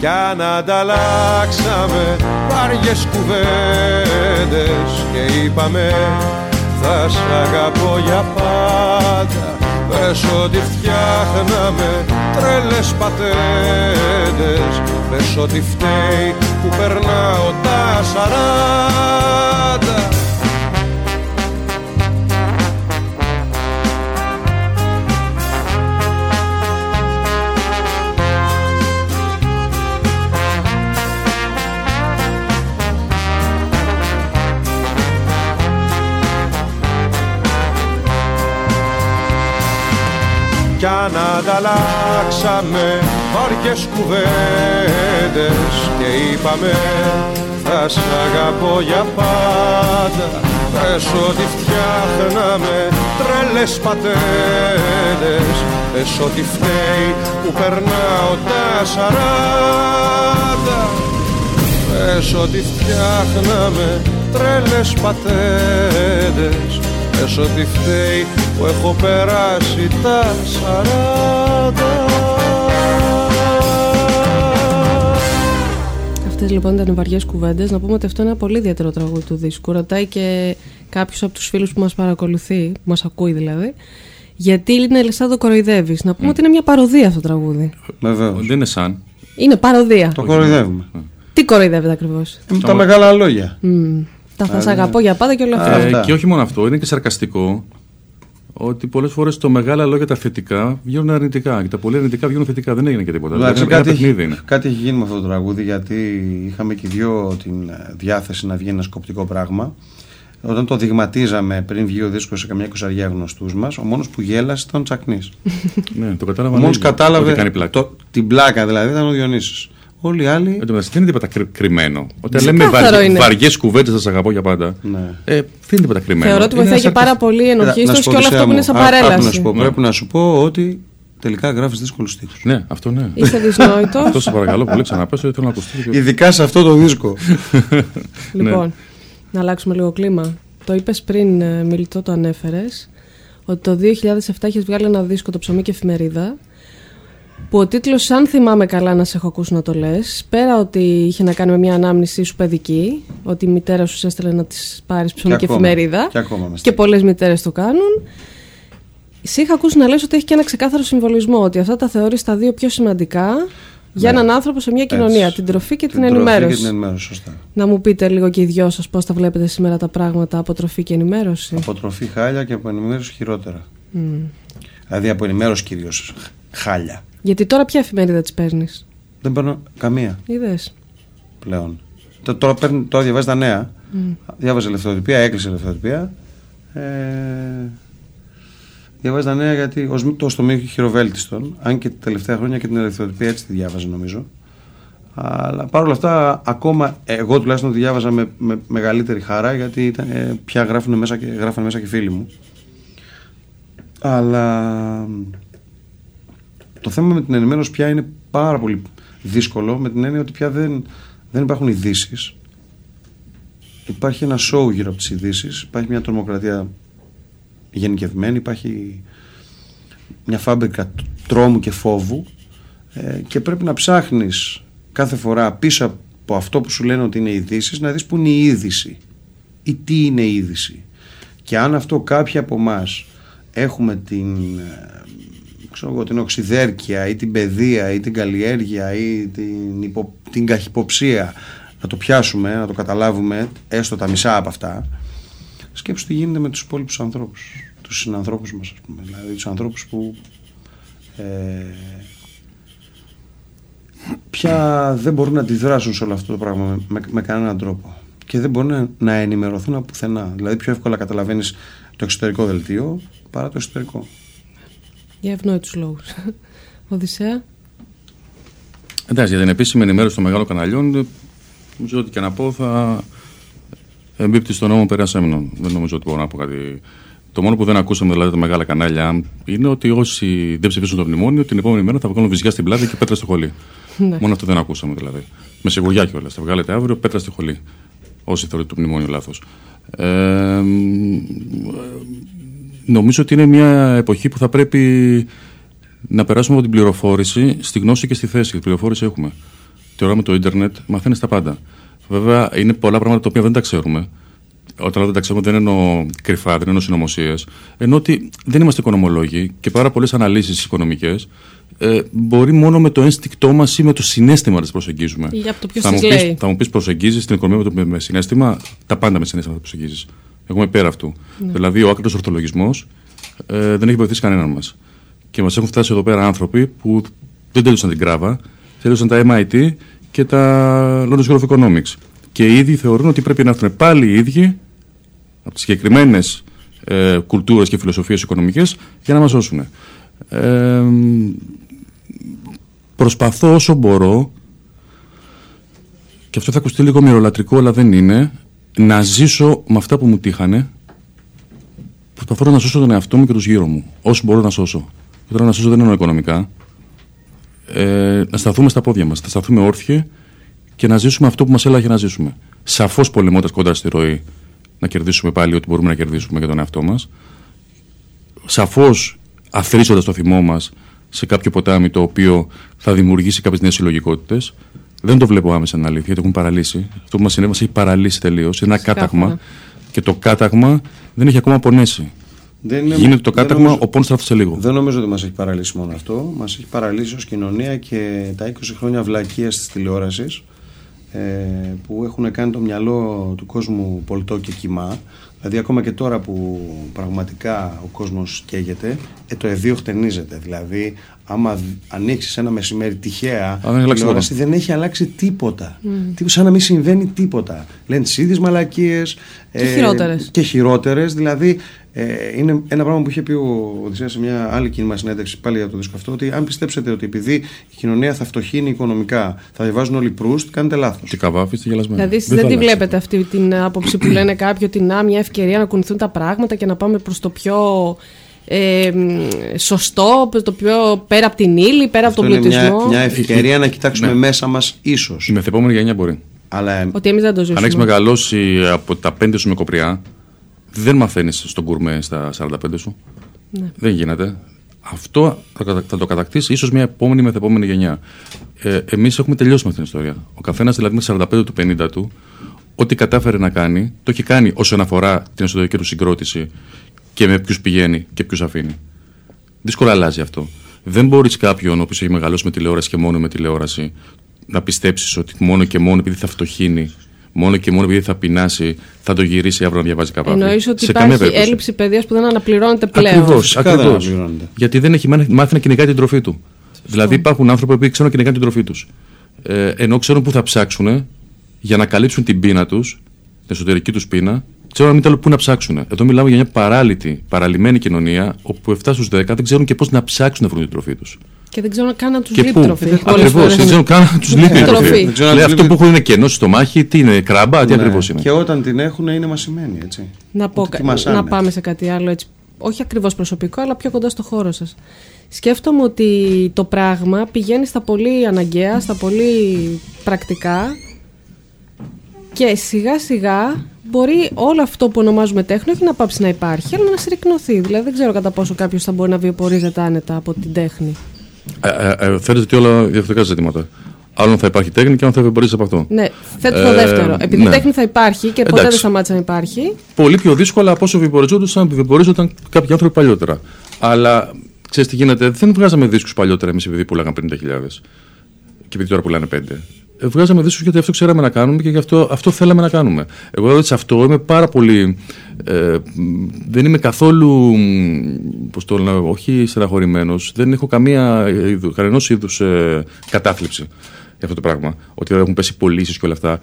Κι αν ανταλλάξαμε βάριες κουβέντες και είπαμε θα σ' αγαπώ για πάντα Πες ότι φτιάχναμε τρέλες πατέντες. Πες ότι φταίει που περνάω τα σαράντα κι αν ανταλλάξαμε βαριές κουβέντες και είπαμε θα σ' αγαπώ για πάντα Πες ότι φτιάχναμε τρέλες πατέντες Πες ότι φταίει που περνάω τα σαράντα Πες ότι φτιάχναμε τρέλες πατέντες Πες ότι φταίει που έχω περάσει τα σαράντα Αυτές λοιπόν ήταν οι βαριές κουβέντες. Να πούμε ότι αυτό είναι ένα πολύ ιδιαίτερο τραγούδι του δίσκου. Ρωτάει και κάποιος από τους φίλους που μας παρακολουθεί, που μας ακούει δηλαδή, γιατί είναι Ελισάδο κοροϊδεύεις. Να πούμε ότι είναι μια παροδία αυτό το τραγούδι. Βεβαίως. Δεν είναι σαν. Είναι παροδία. Το κοροϊδεύουμε. Τι κοροϊδεύεται ακριβώς; Με τα μεγάλα λόγια. Μμ. Τα θα σε αγαπώ για πάντα και όλα αυτά. Α, Ε, αυτά. και όχι μόνο αυτό, είναι και σαρκαστικό ότι πολλές φορές το μεγάλα λόγια τα θετικά βγαίνουν αρνητικά και τα πολύ αρνητικά βγαίνουν θετικά. Δεν έγινε και τίποτα. Εντάξει, Δηλαδή, ένα κάτι, παιχνίδι έχει, είναι. κάτι έχει γίνει με αυτό το τραγούδι γιατί είχαμε και οι δυο την ε, διάθεση να βγει ένα σκοπτικό πράγμα. Όταν το δειγματίζαμε πριν βγει ο δίσκος σε καμιά εικοσαριά γνωστούς μας, ο μόνος που γέλασε ήταν ο Τσακνής. ναι, το Ο κατάλαβα. μόνος ναι, κατάλαβε ότι κάνει πλάκα. το, την πλάκα δηλαδή ήταν ο Διονύσης. Όλοι οι άλλοι. Εν τω μεταξύ δεν είναι τίποτα κρυ- κρυμμένο. Όταν Ξεκάθαρο λέμε είναι. βαριές κουβέντες, θα σας αγαπώ για πάντα. Ναι. Ε, δεν είναι τίποτα κρυμμένο. Θεωρώ ότι Είναι βοηθάει και ένας πάρα πολύ Κοίτα, να ενοχίστος σου και πω, όλο Οδυσσέα αυτό που είναι μου, σαν α- άκου να παρέλαση. σου πω, πρέπει να σου πω ότι τελικά γράφεις δύσκολους στίχους. Ναι, αυτό ναι. Είσαι δυσνόητος. Αυτό σε παρακαλώ πολύ ξαναπέσω, γιατί θέλω να ακουστεί. και- Ειδικά σε αυτό το δίσκο. Λοιπόν, να αλλάξουμε λίγο κλίμα. Το είπες πριν, ε, Μιλτό, το ανέφερες, ότι το 2007 έχεις βγάλει ένα δίσκο, το ψωμί και εφημερίδα, που ο τίτλος, αν θυμάμαι καλά να σε έχω ακούσει να το λες, πέρα ότι είχε να κάνει με μια ανάμνησή σου παιδική, ότι η μητέρα σου σε έστελνε να της πάρεις ψωμί και, ακόμα, εφημερίδα. και ακόμα με και στέλνει. πολλές μητέρες το κάνουν. Σε είχα ακούσει να λες ότι έχει και ένα ξεκάθαρο συμβολισμό, ότι αυτά τα θεωρείς τα δύο πιο σημαντικά για Ναι. έναν άνθρωπο σε μια κοινωνία, Έτσι. την τροφή και την, τροφή ενημέρωση. Και την ενημέρωση, σωστά. Να μου πείτε λίγο και οι δυο σας πώς τα βλέπετε σήμερα τα πράγματα από τροφή και ενημέρωση. Από τροφή χάλια και από ενημέρωση χειρότερα. Δηλαδή από ενημέρωση κυρίω χάλια. Γιατί τώρα ποια εφημερίδα τις παίρνεις; Δεν παίρνω καμία Είδες. πλέον. Τ- Τώρα, παίρνει, τώρα διαβάζεις τα νέα. Διάβαζε ελευθεροτυπία, έκλεισε ελευθεροτυπία. Ε, διαβάζεις τα νέα γιατί ως, το στομί χειροβέλτιστον. Αν και τα τελευταία χρόνια και την ελευθεροτυπία έτσι τη διάβαζε νομίζω. Αλλά παρόλα αυτά, ακόμα εγώ τουλάχιστον τη διάβαζα με, με μεγαλύτερη χαρά γιατί ήταν, ε, πια γράφουν μέσα και, γράφανε μέσα και φίλοι μου. Αλλά το θέμα με την ενημέρωση πια είναι πάρα πολύ δύσκολο με την έννοια ότι πια δεν, δεν υπάρχουν ειδήσεις. Υπάρχει ένα show γύρω από τις ειδήσεις, υπάρχει μια τρομοκρατία γενικευμένη, υπάρχει μια φάμπρικα τρόμου και φόβου ε, και πρέπει να ψάχνεις κάθε φορά πίσω από αυτό που σου λένε ότι είναι ειδήσεις να δεις που είναι η είδηση ή τι είναι η είδηση. Και αν αυτό κάποιοι από εμάς έχουμε την, ε, ξέρω εγώ, την οξυδέρκεια ή την παιδεία ή την καλλιέργεια ή την, υπο, την καχυποψία. Να το πιάσουμε, να το καταλάβουμε έστω τα μισά από αυτά. Σκέψου τι γίνεται με τους υπόλοιπους ανθρώπους. Τους συνανθρώπους μας ας πούμε. Δηλαδή τους ανθρώπους που ε, πια δεν μπορούν να αντιδράσουν σε όλο αυτό το πράγμα με, με, με κανέναν τρόπο. Και δεν μπορούν να, να ενημερωθούν από πουθενά. Δηλαδή πιο εύκολα καταλαβαίνεις το εξωτερικό δελτίο παρά το εσωτερικό Για ευνόητους λόγους. Οδυσσέα. Εντάξει, για την επίσημη ενημέρωση των μεγάλων καναλιών, ε, νομίζω ότι και να πω θα εμπίπτει στον νόμο περί ασέμνων. Δεν νομίζω ότι μπορώ να πω κάτι Το μόνο που δεν ακούσαμε δηλαδή τα μεγάλα κανάλια είναι ότι όσοι δεν ψηφίσουν το μνημόνιο την επόμενη μέρα θα βγάλουν βυζιά στην πλάτη και πέτρα στη χολή. Ναι. Μόνο αυτό δεν ακούσαμε δηλαδή. Με σιγουριά κιόλας. Θα βγάλετε αύριο πέτρα στη χολή. Όσοι θεωρείτε το μνημόνιο λάθος. Ε, νομίζω ότι είναι μια εποχή που θα πρέπει να περάσουμε από την πληροφόρηση στη γνώση και στη θέση. Την πληροφόρηση έχουμε. Τώρα με το ίντερνετ μαθαίνεις τα πάντα. Βέβαια, είναι πολλά πράγματα τα οποία δεν τα ξέρουμε. Όταν δεν τα ξέρουμε, δεν εννοώ κρυφά, δεν εννοώ συνωμοσίες. Ενώ ότι δεν είμαστε οικονομολόγοι και πάρα πολλές αναλύσεις οικονομικές ε, μπορεί μόνο με το ένστικτό μας ή με το συνέστημα να τις προσεγγίζουμε. Ή από το ποιος θα, μου τις πεις, λέει. θα μου πεις προσεγγίζεις την οικονομία με, το, με συνέστημα, τα πάντα με συνέστημα θα προσεγγίζεις. Εγώ είμαι πέρα αυτού. Ναι. Δηλαδή, ο άκρητο ορθολογισμός ε, δεν έχει βοηθήσει κανέναν μας. Και μας έχουν φτάσει εδώ πέρα άνθρωποι που δεν τέλειωσαν την κράβα, τέλειωσαν τα MIT και τα London School of Economics. Και οι ίδιοι θεωρούν ότι πρέπει να έρθουν πάλι οι ίδιοι από τις συγκεκριμένες ε, κουλτούρες και φιλοσοφίες οικονομικές για να μας σώσουν. Ε, προσπαθώ όσο μπορώ και αυτό θα ακουστεί λίγο μυρολατρικό αλλά δεν είναι να ζήσω με αυτά που μου τύχανε προσπαθώ να σώσω τον εαυτό μου και τους γύρω μου όσο μπορώ να σώσω. Και τώρα να σώσω δεν εννοώ οικονομικά. Ε, να σταθούμε στα πόδια μας να σταθούμε όρθιοι και να ζήσουμε αυτό που μας έλαγε να ζήσουμε. Σαφώς πολεμώντας κοντά στη ροή να κερδίσουμε πάλι ό,τι μπορούμε να κερδίσουμε για τον εαυτό μας. Σαφώς αθροίζοντας το θυμό μας σε κάποιο ποτάμι το οποίο θα δημιουργήσει κάποιες νέες συλλογικότητες. Δεν το βλέπω άμεσα είναι αλήθεια, γιατί έχουν παραλύσει. Αυτό που μας συνέβη μας έχει παραλύσει τελείως. Είναι ένα Ξεκάθαρα. κάταγμα και το κάταγμα δεν έχει ακόμα πονέσει. Δεν είναι- Γίνεται το δεν κάταγμα, νομίζω- ο πόνος θα έρθει σε λίγο. Δεν νομίζω ότι μας έχει παραλύσει μόνο αυτό. Μας έχει παραλύσει ως κοινωνία και τα 20 χρόνια βλακίας της τηλεόρασης ε, που έχουν κάνει το μυαλό του κόσμου πολτό και κοιμά. Δηλαδή ακόμα και τώρα που πραγματικά ο κόσμος καίγεται, ε, το εδίο χτενίζεται. Δηλαδή άμα δ- ανοίξεις ένα μεσημέρι τυχαία δεν έχει αλλάξει τηλεόραση, δεν έχει αλλάξει τίποτα. Τι- Σαν να μην συμβαίνει τίποτα. Λένε τις ίδιες μαλακίες. Και χειρότερες. Και χειρότερες. Δηλαδή ε, είναι ένα πράγμα που είχε πει ο Οδυσσέας σε μια άλλη κοινή μας συνέντευξη πάλι για το δίσκο αυτό ότι αν πιστέψετε ότι επειδή η κοινωνία θα φτωχύνει οικονομικά θα διαβάζουν όλοι προύστ, κάνετε λάθος. Και καβάφι είστε γελασμένοι. Δηλαδή, εσείς θα δεν τη αλλάξει. βλέπετε αυτή την άποψη που λένε κάποιοι ότι να μια ευκαιρία να κουνηθούν τα πράγματα και να πάμε προς το πιο ε, μ, σωστό, προς το πιο πέρα από την ύλη, πέρα από Αυτό τον είναι μια, πλουτισμό. μια ευκαιρία να κοιτάξουμε Ναι. μέσα μας ίσως. Η μεθεπόμενη γενιά μπορεί. Αλλά ε, Ότι εμείς δεν το ζήσουμε. Αν έχεις μεγαλώσει από τα 5 σου με κοπριά, δεν μαθαίνεις στον κουρμέ στα 45 σου. Ναι. Δεν γίνεται. Αυτό θα, κατα- θα το κατακτήσει ίσως μια επόμενη μεθεπόμενη γενιά. Ε, Εμείς έχουμε τελειώσει με αυτήν την ιστορία. Ο καθένας δηλαδή με 45 του 50 του, ό,τι κατάφερε να κάνει, το έχει κάνει όσον αφορά την εσωτερική του συγκρότηση και με ποιους πηγαίνει και ποιους αφήνει. Δύσκολα αλλάζει αυτό. Δεν μπορείς κάποιον ο οποίος έχει μεγαλώσει με τηλεόραση και μόνο με τηλεόραση να πιστέψεις ότι μόνο και μόνο επειδή θα φτωχύνει, μόνο και μόνο επειδή θα πεινάσει, θα το γυρίσει αύριο να διαβάζει καβάφι. Εννοείς ότι Σε καμία υπάρχει περίπτωση. έλλειψη παιδείας που δεν αναπληρώνεται πλέον. Ακριβώς. Φυσικά δεν Ακριβώς. αναπληρώνεται. Γιατί δεν έχει μάθει μάθει να κυνηγάει την τροφή του. Δηλαδή υπάρχουν άνθρωποι που ξέρουν να κυνηγάνε την τροφή τους. Ε, ενώ ξέρουν πού θα ψάξουν για να καλύψουν την πείνα τους, την εσωτερική τους πείνα, ξέρουν να μην τέλο πού να ψάξουν. Εδώ μιλάμε για μια παράλυτη, παραλυμένη κοινωνία, όπου 7 στους 10 δεν ξέρουν και πώς να ψάξουν να βρουν την τροφή τους. Και δεν ξέρω καν να τους Και λείπει πού; τροφή. Πολλές Ακριβώ. φορές. Δεν ξέρουν καν να τους λείπει η Τροφή. τροφή. Δεν ξέρουν να Λέει τους αυτό λείπει- που έχουν είναι κενό στο μάχη, τι είναι, κράμπα, τι ναι. ακριβώς είναι; Και όταν την έχουν είναι μασημένοι, έτσι. Να, πω, Ότι κα- τιμασάνε. να πάμε σε κάτι άλλο έτσι. Όχι ακριβώς προσωπικό, αλλά πιο κοντά στο χώρο σας. Σκέφτομαι ότι το πράγμα πηγαίνει στα πολύ αναγκαία, στα πολύ πρακτικά και σιγά σιγά μπορεί όλο αυτό που ονομάζουμε τέχνη όχι να πάψει να υπάρχει, αλλά να συρρυκνωθεί. Δηλαδή δεν ξέρω κατά πόσο κάποιος θα μπορεί να βιοπορίζεται άνετα από την τέχνη. Ε, ε, ε, Θέλετε ότι όλα διαφορετικά ζητήματα. Άλλον θα υπάρχει τέχνη και άλλον θα εμπορίζεις από αυτό. Ναι, θέτω το Ε, δεύτερο. Επειδή ναι. η τέχνη θα υπάρχει και ποτέ Εντάξει. δεν σταμάτησε να υπάρχει, πολύ πιο δύσκολα από όσο βιοπορίζονταν βιοπορίζονταν κάποιοι άνθρωποι παλιότερα. Αλλά ξέρεις τι γίνεται, δεν βγάζαμε δίσκους παλιότερα εμείς επειδή πουλάγαν 50.000 και επειδή τώρα πουλάνε 5. Ε, βγάζαμε δίσκους γιατί αυτό ξέραμε να κάνουμε και γι' αυτό, αυτό θέλαμε να κάνουμε. Εγώ δηλαδή σε αυτό είμαι πάρα πολύ. Ε, μ, δεν είμαι καθόλου. Πώς το λέω, όχι στεναχωρημένος. Δεν έχω καμία είδου, κανένα είδους ε, κατάθλιψη για αυτό το πράγμα. Ότι έχουν πέσει πωλήσεις και όλα αυτά.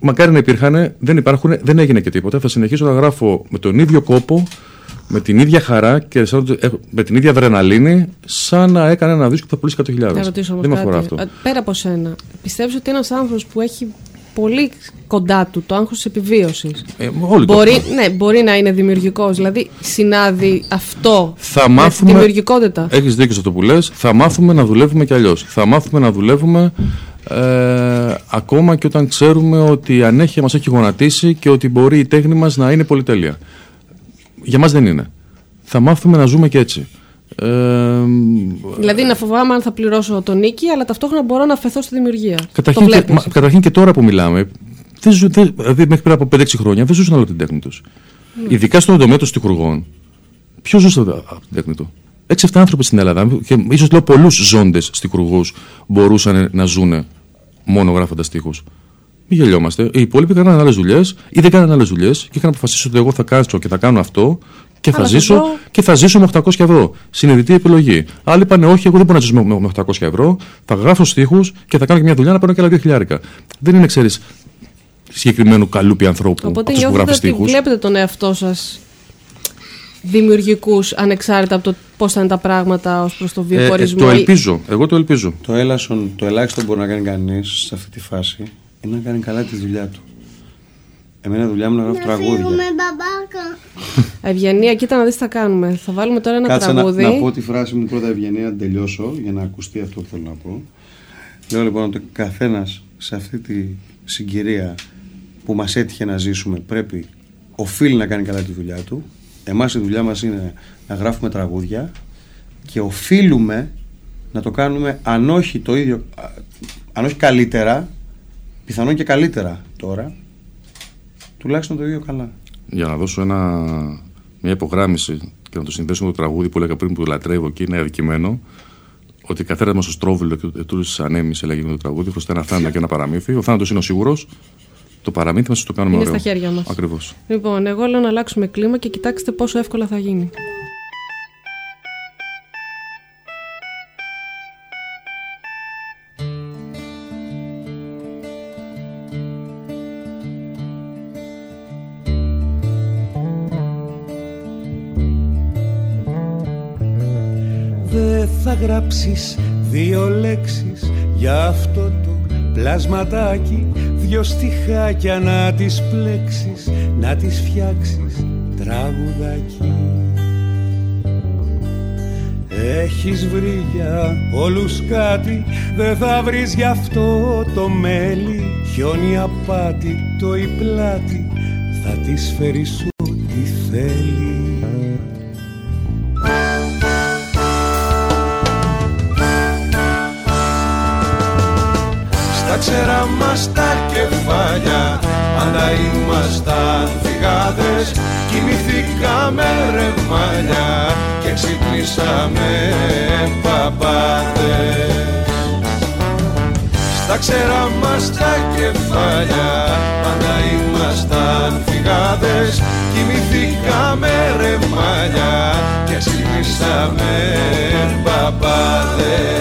Μακάρι να υπήρχαν, δεν υπάρχουν, δεν έγινε και τίποτα. Θα συνεχίσω να γράφω με τον ίδιο κόπο, με την ίδια χαρά και σαν, να το- έχω- με την ίδια αδρεναλίνη, σαν να έκανε ένα δίσκο που θα πουλήσει 100.000. Θα ρωτήσω όμως δεν με αφορά κάτι. αυτό. Ε, Πέρα από σένα, πιστεύεις ότι ένας άνθρωπος που έχει πολύ κοντά του το άγχος της επιβίωσης. Ε, όλοι το Μπορεί, έχουμε. ναι, μπορεί να είναι δημιουργικός, δηλαδή συνάδει αυτό Θα με μάθουμε. τη δημιουργικότητα. Έχεις δίκιο σε αυτό που λες. Θα μάθουμε να δουλεύουμε κι αλλιώς. Θα μάθουμε να δουλεύουμε ε, ακόμα και όταν ξέρουμε ότι η ανέχεια μας έχει γονατίσει και ότι μπορεί η τέχνη μας να είναι πολυτέλεια. Για μας δεν είναι. Θα μάθουμε να ζούμε και έτσι. Ε, Δηλαδή να φοβάμαι αν θα πληρώσω τον νίκη, αλλά ταυτόχρονα μπορώ να αφαιθώ στη δημιουργία. Καταρχήν, το και, βλέπεις. μα- καταρχήν και τώρα που μιλάμε, δεν ζου, δεν, δηλαδή μέχρι πριν από 5-6 χρόνια δεν ζούσαν όλη την τέχνη τους. Ναι. Ειδικά στον τομέα των στιχουργών. Ποιος ζούσε από την τέχνη του; 6-7 άνθρωποι στην Ελλάδα και ίσως λέω πολλούς ζώντες στιχουργούς μπορούσαν να ζουν μόνο γράφοντας στίχους. Μην γελιόμαστε. Οι υπόλοιποι κάνανε άλλες δουλειές ή δεν κάνανε άλλες δουλειές και είχαν αποφασίσει ότι εγώ θα κάτσω και θα κάνω αυτό και θα Αλλά θα ζήσω ζω- και θα ζήσω με 800 ευρώ. Συνειδητή επιλογή. Άλλοι είπαν όχι, εγώ δεν μπορώ να ζήσω με- με 800 ευρώ. Θα γράφω στίχους και θα κάνω και μια δουλειά να παίρνω και άλλα 2 χιλιάρικα. Δεν είναι, ξέρεις, συγκεκριμένου καλούπι ανθρώπου Οπότε αυτός που νιώθετε γράφει ότι στίχους. βλέπετε τον εαυτό σας δημιουργικούς ανεξάρτητα από το πώς θα είναι τα πράγματα ως προς το Ε, ε, βιοπορισμό. το ή- ελπίζω. Εγώ το ελπίζω. Το, έλασον, το ελάχιστο που μπορεί να κάνει κανείς σε αυτή τη φάση είναι να κάνει καλά τη δουλειά του. Εμένα η δουλειά μου είναι να γράφω Να τραγούδια. φύγουμε μπαμπάκα. Ευγενία, κοίτα να δεις τι θα κάνουμε. Θα βάλουμε τώρα ένα Κάτσε να, τραγούδι. να πω τη φράση μου πρώτα ευγενία να τελειώσω για να ακουστεί αυτό που θέλω να πω. Λέω λοιπόν ότι καθένας σε αυτή τη συγκυρία που μας έτυχε να ζήσουμε πρέπει, οφείλει να κάνει καλά τη δουλειά του. Εμάς η δουλειά μας είναι να γράφουμε τραγούδια και οφείλουμε να το κάνουμε αν όχι το ίδιο, α, αν όχι καλύτερα, πιθανόν και καλύτερα τώρα, τουλάχιστον το ίδιο καλά. Για να δώσω ένα, μια υπογράμμιση και να το συνδέσω με το τραγούδι που έλεγα πριν που το λατρεύω και είναι αδικημένο. Ότι καθένας μας στο στρόβιλο και του ανέμει, έλεγε με το τραγούδι, χρωστά ένα θάνατο και ένα παραμύθι. Ο θάνατος είναι ο σίγουρος. Το παραμύθι μας το κάνουμε Είναι ωραίο. στα χέρια μας. Ακριβώς. Λοιπόν, εγώ λέω να αλλάξουμε κλίμα και κοιτάξτε πόσο εύκολα θα γίνει. Γράψεις δύο λέξεις για αυτό το πλασματάκι Δυο στιχάκια να τις πλέξεις, να τις φτιάξεις τραγουδάκι. Έχεις βρει για όλους κάτι, δεν θα βρεις γι' αυτό το μέλι. Χιόνι απάτη το η πλάτη, θα της φέρεις ό,τι φυγάδες Κοιμηθήκαμε ρεμάλια Και ξυπνήσαμε παπάδες Στα ξέρα μας τα κεφάλια Πάντα ήμασταν φυγάδες. Κοιμηθήκαμε ρεμάλια Και ξυπνήσαμε παπάδες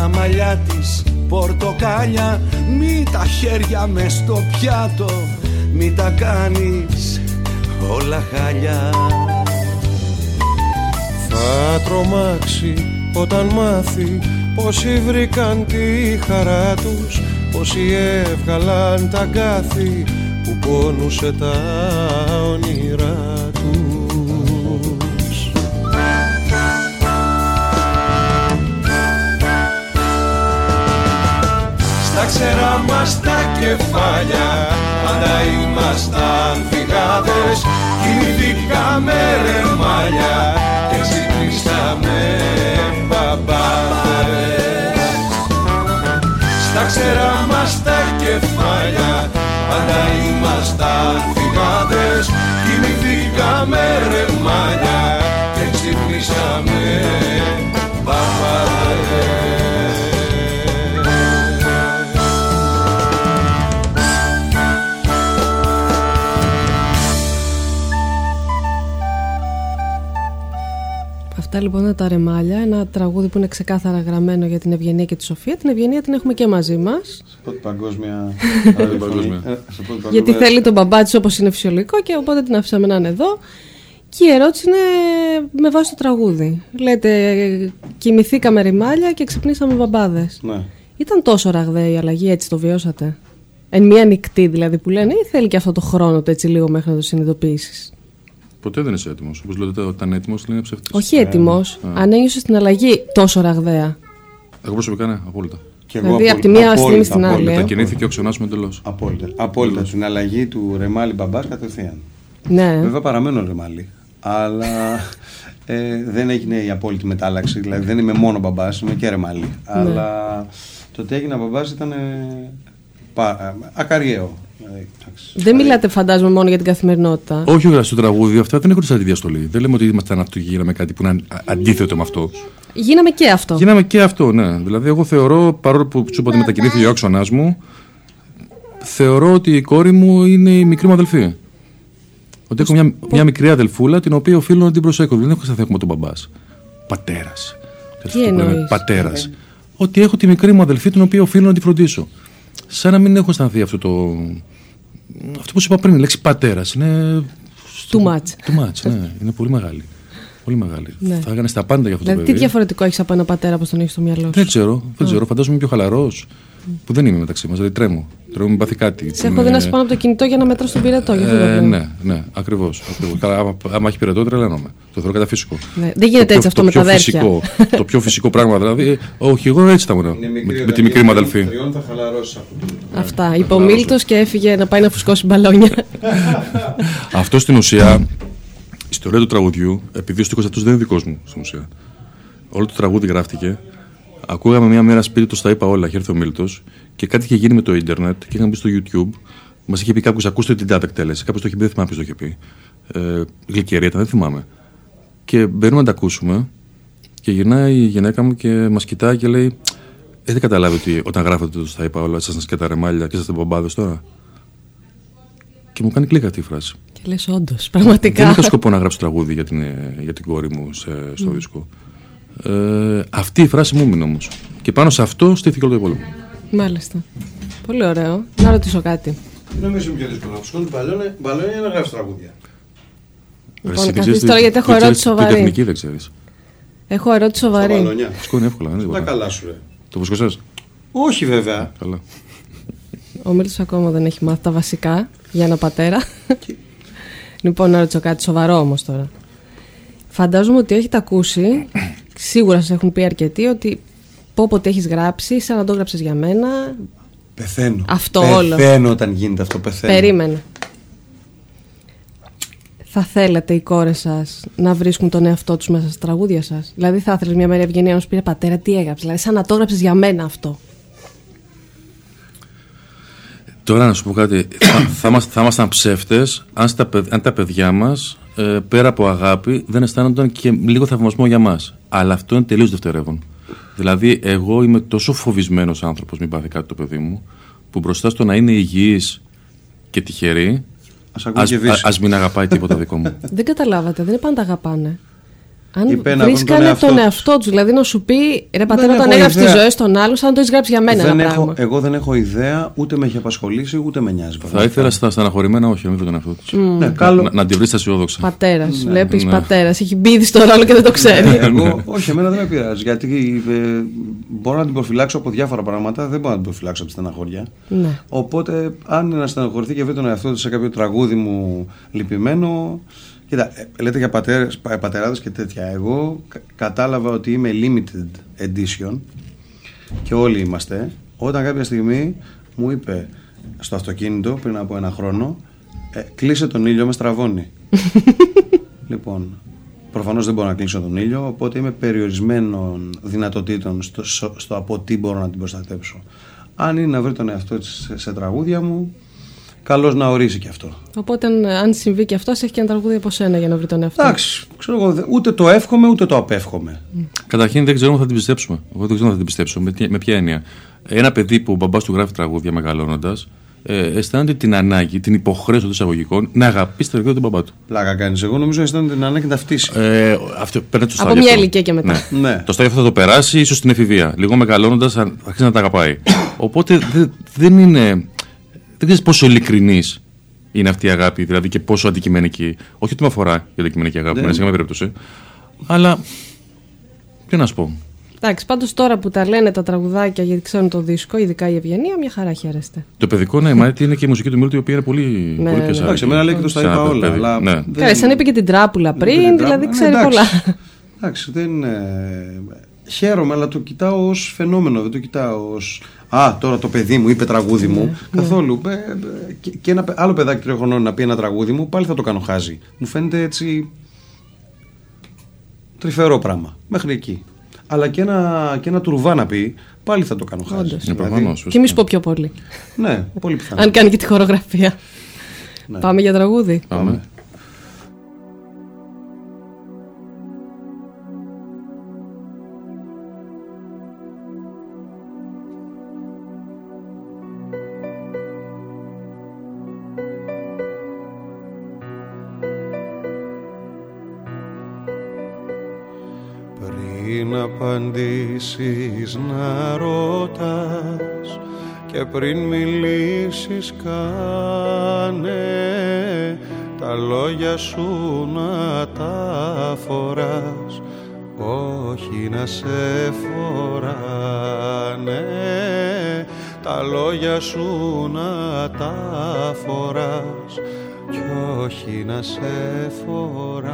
στα μαλλιά της πορτοκάλια Μη τα χέρια μες στο πιάτο, μη τα κάνεις όλα χάλια. Θα τρομάξει όταν μάθει Πόσοι βρήκαν τη χαρά τους Πόσοι έβγαλαν τα γκάθη Που πόνουσε τα όνειρά Στα ξερά μας τα κεφάλια. Πάντα ήμασταν φυγάδες Κοιμηθήκαμε ρεμάλια. Και ξυπνήσαμε μπαμπάδες. Στα ξερά μας τα κεφάλια Πάντα ήμασταν φυγάδες Κοιμηθήκαμε ρεμάλια. Και ξυπνήσαμε Αυτά λοιπόν είναι τα ρεμάλια. Ένα τραγούδι που είναι ξεκάθαρα γραμμένο για την Ευγενία και τη Σοφία. Την Ευγενία την έχουμε και μαζί μας. Σε πρώτη παγκόσμια. Παγκόσμια. Ε, σε πρώτη Γιατί παγκόσμια- θέλει τον μπαμπά της όπως είναι φυσιολογικό και οπότε την αφήσαμε να είναι εδώ. Και η ερώτηση είναι με βάση το τραγούδι. Λέτε, κοιμηθήκαμε ρημάλια και ξυπνήσαμε μπαμπάδες. Ναι. Ήταν τόσο ραγδαία η αλλαγή, έτσι το βιώσατε; Εν μία νυχτή δηλαδή που λένε, ή θέλει και αυτό το χρόνο του έτσι λίγο μέχρι να το συνειδητοποιήσεις; Ποτέ δεν είσαι έτοιμος. Όπως λέτε, όταν είναι έτοιμος, λένε ψεύτη. Όχι έτοιμος, αν ένιωσες την αλλαγή τόσο ραγδαία. Εγώ προσωπικά ναι, απόλυτα. Και εγώ Δηλαδή, απόλυτα- από τη μία στιγμή απόλυτα, στην άλλη, απόλυτα. ε. Μετακινήθηκε ο ξενάς μου εντελώς. Απόλυτα. Απόλυτα. Την αλλαγή του ρεμάλι μπαμπά κατευθείαν. Ναι. Βέβαια παραμένω ρεμάλι. Αλλά ε, δεν έγινε η απόλυτη μετάλλαξη. Δηλαδή δεν είμαι μόνο μπαμπάς, είμαι και ρεμάλι. Αλλά το ότι έγινα μπαμπάς ήταν. Ε, πα, ε, ακαριαίο. Δηλαδή, εντάξει. Δεν μιλάτε, φαντάζομαι, μόνο για την καθημερινότητα. Όχι, όχι, στο τραγούδι αυτά δεν έχουν σαν τη διαστολή. Δεν λέμε ότι ήμασταν αυτό και γίναμε κάτι που είναι α- αντίθετο με αυτό. Γίναμε και αυτό. Γίναμε και αυτό, ναι. Δηλαδή, εγώ θεωρώ, παρόλο που σου είπα ότι μετακινήθηκε ο άξονα μου, θεωρώ ότι η κόρη μου είναι η μικρή μου αδελφή. Ότι έχω μια, μια μικρή αδελφούλα την οποία οφείλω να την προσέχω. Δεν έχω αισθανθεί με τον μπαμπάς. Πατέρας. εννοείς; Πατέρας. Ότι έχω τη μικρή μου αδελφή την οποία οφείλω να τη φροντίσω. Σαν να μην έχω αισθανθεί αυτό το. Αυτό που σου είπα πριν, η λέξη πατέρας είναι. Too much. Too much, ναι. Είναι πολύ μεγάλη. Πολύ μεγάλη. Ναι. Θα έκανε τα πάντα για αυτό Δηλαδή, το τι παιδί. διαφορετικό έχεις από ένα πατέρα που τον έχεις στο μυαλό σου; Δεν ξέρω, δεν ξέρω. Φαντάζομαι είμαι πιο χαλαρός. Που δεν είμαι μεταξύ μας. Δηλαδή τρέμω. Τρέμω, μην πάθει κάτι. Σε έχω δει να σου πάνω από το κινητό για να μετρά τον πυρετό. γι' αυτό το Ε, λέω. ναι, ναι, ακριβώς. Καλά, άμα, άμα έχει πυρετό, τρελαίνομαι. Το θεωρώ καταφύσικο. Ναι, δεν γίνεται Το έτσι πιο- αυτό το με πιο τα αδέρφια. φυσικό, το πιο φυσικό πράγμα δηλαδή. Όχι, εγώ έτσι θα ήμουν. Είναι Με, μικρή, με όταν τη μικρή μου γίνει αδελφή. τριών θα χαλαρώσεις από το. Αυτά. Είπε ο Μίλτο και έφυγε να πάει να φουσκώσει μπαλόνια. Αυτό στην ουσία, η ιστορία του τραγουδιού, επειδή ο στίχος αυτός δεν είναι δικός μου στην ουσία. Όλο το τραγούδι γράφτηκε. Ακούγαμε μια μέρα σπίτι τους, τα είπα όλα, είχε έρθει ο Μίλτος και κάτι είχε γίνει με το ίντερνετ και είχαμε μπει στο YouTube. Μας είχε πει κάποιος, ακούστε την τάτα εκτέλεση. Κάποιος το είχε πει, δεν θυμάμαι ποιος το είχε πει. Ε, γλυκερία ήταν, δεν θυμάμαι. Και μπαίνουμε να τα ακούσουμε και γυρνάει η γυναίκα μου και μας κοιτάει και λέει: Έχετε καταλάβει ότι όταν γράφετε το στα είπα όλα, ήσασταν και τα ρεμάλια και είσαστε μπομπάδες τώρα. Και μου κάνει κλικ αυτή η φράση. και λες, όντως, Δεν πραγματικά. είχα σκοπό να γράψω τραγούδι για την, ε, για την κόρη μου σε, στο δίσκο. Ε, αυτή η φράση μου έμεινε όμως. Και πάνω σε αυτό στήθηκε όλο το υπόλοιπο. Μάλιστα. Πολύ ωραίο. Να ρωτήσω κάτι. Νομίζω είναι πιο δύσκολο. Να φουσκώνει μπαλόνια, μπαλόνια ή να γράφει τραγούδια. Λοιπόν, Εσύ δεν καθίστε ξέρεις τώρα, τι- γιατί έχω δεν ξέρεις ερώτηση τι σοβαρή. τεχνική δεν ξέρεις. Έχω ερώτηση Στα σοβαρή. μπαλόνια. Σκόνη εύκολα, δεν είναι Τα τίποτα. καλά σου, ρε. Το φουσκωσέ. Όχι βέβαια. Καλά. Ο Μίλτος ακόμα δεν έχει μάθει τα βασικά για ένα πατέρα. λοιπόν, να ρωτήσω κάτι σοβαρό όμως τώρα. Φαντάζομαι ότι έχετε ακούσει, σίγουρα σας έχουν πει αρκετοί, ότι πω πω τι έχεις γράψει, σαν να το έγραψες για μένα. Πεθαίνω. Αυτό πεθαίνω όλο. Πεθαίνω όταν γίνεται αυτό. Πεθαίνω. Περίμενε. Θα θέλατε οι κόρες σας να βρίσκουν τον εαυτό τους μέσα στα τραγούδια σας; Δηλαδή, θα ήθελες μια μέρα η Ευγενία να σου πει «Ρε πατέρα, τι έγραψες; Δηλαδή, σαν να το έγραψες για μένα αυτό. Τώρα να σου πω κάτι. θα, θα, είμαστε- θα ήμασταν ψεύτες αν, στα παιδ- αν τα παιδιά μας ε, πέρα από αγάπη δεν αισθάνονταν και λίγο θαυμασμό για μας. Αλλά αυτό είναι τελείως δευτερεύον. Δηλαδή, εγώ είμαι τόσο φοβισμένος άνθρωπος, μην πάθει κάτι το παιδί μου, που μπροστά στο να είναι υγιής και τυχερή, Ας ακούει ας, και δύση. α- ας μην αγαπάει τίποτα δικό μου. Δεν καταλάβατε, δεν είναι πάντα αγαπάνε. Αν Είπε να βρουν τον βρίσκανε εαυτό τον τους. εαυτό τους, δηλαδή να σου πει ρε πατέρα, Δεν όταν έχω έγραψε τι ιδέα. ζωέ των άλλων, σαν να το έχεις γράψει για μένα δεν ένα έχω, πράγμα. εγώ δεν έχω ιδέα, ούτε με έχει απασχολήσει, ούτε με νοιάζει. Θα πραγματικά. ήθελα στα στεναχωρημένα, όχι, να μην βρει τον εαυτό τη. Ναι, καλό. Να, να τη βρεις στα αισιόδοξα. Πατέρα, βλέπεις ναι. πατέρας. Έχει μπει ήδη στο ρόλο και δεν το ξέρει. Εγώ, όχι, εμένα δεν με πειράζει. Γιατί ε, μπορώ να την προφυλάξω από διάφορα πράγματα, δεν μπορώ να την προφυλάξω από τη στεναχώρια. ναι. Οπότε, αν είναι να στεναχωρηθεί και βρει τον εαυτό του σε κάποιο τραγούδι μου λυπημένο. Κοίτα, ε, λέτε για πατέρες, πα- πατεράδες και τέτοια. Εγώ κα- κατάλαβα ότι είμαι limited edition και όλοι είμαστε. Όταν κάποια στιγμή μου είπε στο αυτοκίνητο πριν από ένα χρόνο, ε, κλείσε τον ήλιο, με στραβώνει. λοιπόν, προφανώς δεν μπορώ να κλείσω τον ήλιο, οπότε είμαι περιορισμένων δυνατοτήτων στο, στο, στο από τι μπορώ να την προστατέψω. Αν είναι να βρει τον εαυτό της σε, σε τραγούδια μου, καλώς να ορίσει και αυτό. Οπότε, αν, αν συμβεί και αυτό, έχει και ένα τραγούδι από σένα για να βρει τον εαυτό. Εντάξει, ξέρω εγώ, δε- ούτε το εύχομαι ούτε το απεύχομαι. Καταρχήν δεν ξέρουμε αν θα την πιστέψουμε. Εγώ δεν ξέρω αν θα την πιστέψω. Με, τι- με ποια έννοια. Ένα παιδί που ο μπαμπάς του γράφει τραγούδια μεγαλώνοντας, ε, αισθάνεται την ανάγκη, την υποχρέωση των εισαγωγικών να αγαπήσει τα βιβλία του μπαμπά του. Πλάκα κάνεις. Εγώ νομίζω αισθάνεται την ανάγκη να ταυτίσει. Ε, αυτό παίρνει το Από στάδιο μια αυτό. ηλικία και μετά. Ναι. Ναι. Το στάδιο αυτό θα το περάσει, ίσως στην εφηβεία. Λίγο μεγαλώνοντας θα αρχίσει να τα αγαπάει. Οπότε δε- δεν είναι. Δεν ξέρεις πόσο ειλικρινής είναι αυτή η αγάπη, δηλαδή και πόσο αντικειμενική. Όχι ότι με αφορά η αντικειμενική αγάπη, Δεν- δεν σε καμία περίπτωση. Αλλά. Τι να σου πω. Εντάξει, πάντως τώρα που τα λένε τα τραγουδάκια γιατί ξέρουν το δίσκο, ειδικά η Ευγενία, μια χαρά χαίρεστε. Το παιδικό ναι, μα είναι και η μουσική του Μίλτου η οποία είναι πολύ, Ναι, πολύ ναι. πιασάρικη. Εντάξει, εμένα λέει και το στα Σε ένα είπα όλα. παιδί. Αλλά Ναι. δεν- Καλά, σαν είπε και την τράπουλα πριν, δεν δηλαδή τράβα- ξέρει Ναι, πολλά. εντάξει. Εντάξει, δεν. ε, χαίρομαι, αλλά το κοιτάω ως φαινόμενο. Δεν το κοιτάω ως. Α, τώρα το παιδί μου είπε τραγούδι Ναι, μου. Καθόλου. Ε, ε, και, και ένα παι- άλλο παιδάκι τριών χρονών να πει ένα τραγούδι μου, πάλι θα το κάνω χάζι. Μου φαίνεται έτσι. τρυφερό πράγμα. Μέχρι εκεί. Αλλά και ένα, και ένα τουρβά να πει, πάλι θα το κάνω χάζι. Όντως. Ναι, προφανώς, Και εμεί πω πιο πολύ. Ναι, πολύ πιθανό. Αν κάνει και τη χορογραφία. Ναι. Πάμε για τραγούδι. Πάμε. Απαντήσεις να ρωτάς και πριν μιλήσεις κάνε τα λόγια σου να τα φοράς όχι να σε φοράνε. Τα λόγια σου να τα φοράς κι όχι να σε φοράνε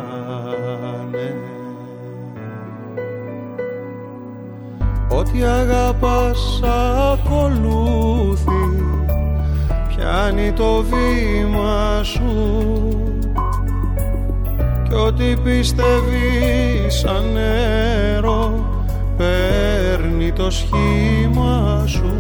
Ό,τι αγαπάς ακολούθη. Πιάνει το βήμα σου. Κι ό,τι πιστεύεις σαν νερό Παίρνει το σχήμα σου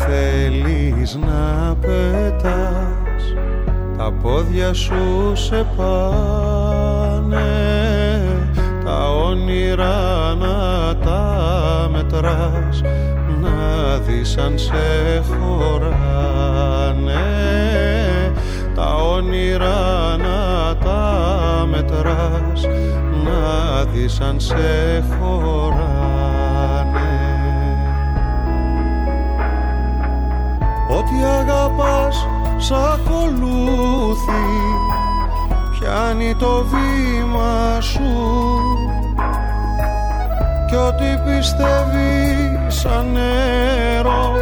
θέλεις να πετάς Τα πόδια σου σε πάνε Τα όνειρα να τα μετράς Να δεις αν σε χωράνε Τα όνειρα να τα μετράς Να δεις αν σε χωράνε σ' ακολούθη Πιάνει το βήμα σου. Κι ό,τι πιστεύει σαν νερό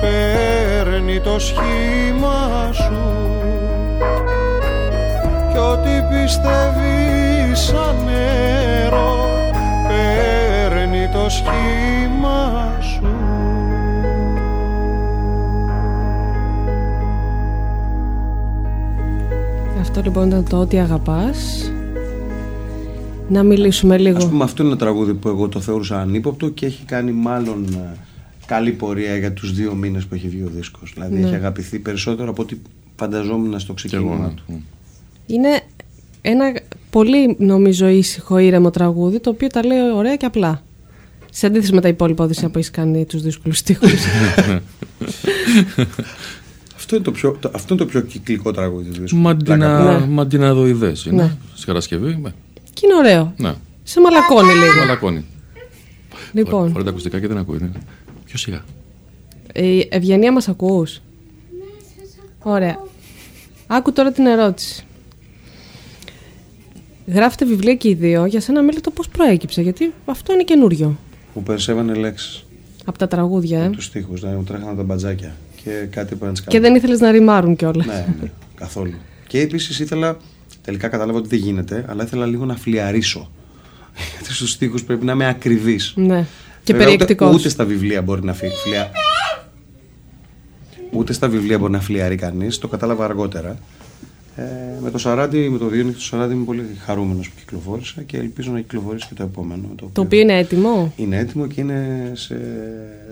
Παίρνει το σχήμα σου. Κι ό,τι πιστεύει σαν νερό Παίρνει το σχήμα Αυτό λοιπόν ήταν το ότι αγαπάς. Να μιλήσουμε λίγο. Α πούμε, αυτό είναι ένα τραγούδι που εγώ το θεώρησα ανύποπτο και έχει κάνει μάλλον ε, καλή πορεία για τους δύο μήνες που έχει βγει ο δίσκος. Δηλαδή Ναι. έχει αγαπηθεί περισσότερο από ό,τι φανταζόμουν στο Και εγώ, ξεκίνημα ναι. του. Είναι ένα πολύ νομίζω ήσυχο ήρεμο τραγούδι το οποίο τα λέει ωραία και απλά. Σε αντίθεση με τα υπόλοιπα οδυσσία που έχεις κάνει τους δύσκολους στίχους. Αυτό, είναι το πιο, το- αυτό είναι το πιο κυκλικό τραγούδι του δίσκου. Μαντινα, Ναι. Μαντιναδοειδές είναι. Ναι. Στη κατασκευή. ναι. και είναι ωραίο. Ναι. Σε μαλακώνει λίγο. Μαλακώνει. Λοιπόν, Φοράει τα ακουστικά και δεν ακούει. Ναι. Πιο σιγά. η Ευγενία μας ακούς; Ωραία. Άκου τώρα την ερώτηση. Γράφετε βιβλία και οι δύο. Για σένα μίλη το πώς προέκυψε. Γιατί αυτό είναι καινούριο. Που περισσεύανε λέξεις Από τα τραγούδια. Ε. τους στίχους, δηλαδή μου τρέχανε τα μπατζάκια και κάτι που να τις Και κάνω. δεν ήθελες να ρημάρουν κιόλας. Ναι, ναι, καθόλου. Και επίσης ήθελα, τελικά κατάλαβα ότι δεν γίνεται, αλλά ήθελα λίγο να φλιαρίσω. Γιατί στους στίχους πρέπει να είμαι ακριβής. Ναι. Και Βέβαια, ούτε- περιεκτικός. Ούτε, στα βιβλία μπορεί να φύγει. Φλια... Ούτε στα βιβλία μπορεί να φλιαρεί κανείς. Το κατάλαβα αργότερα. Ε, με το Σαράντι, με το Διόνυση του Σαράντι είμαι πολύ χαρούμενος που κυκλοφόρησα και ελπίζω να κυκλοφορήσει και το επόμενο. Το οποίο είναι έτοιμο; είναι έτοιμο και είναι σε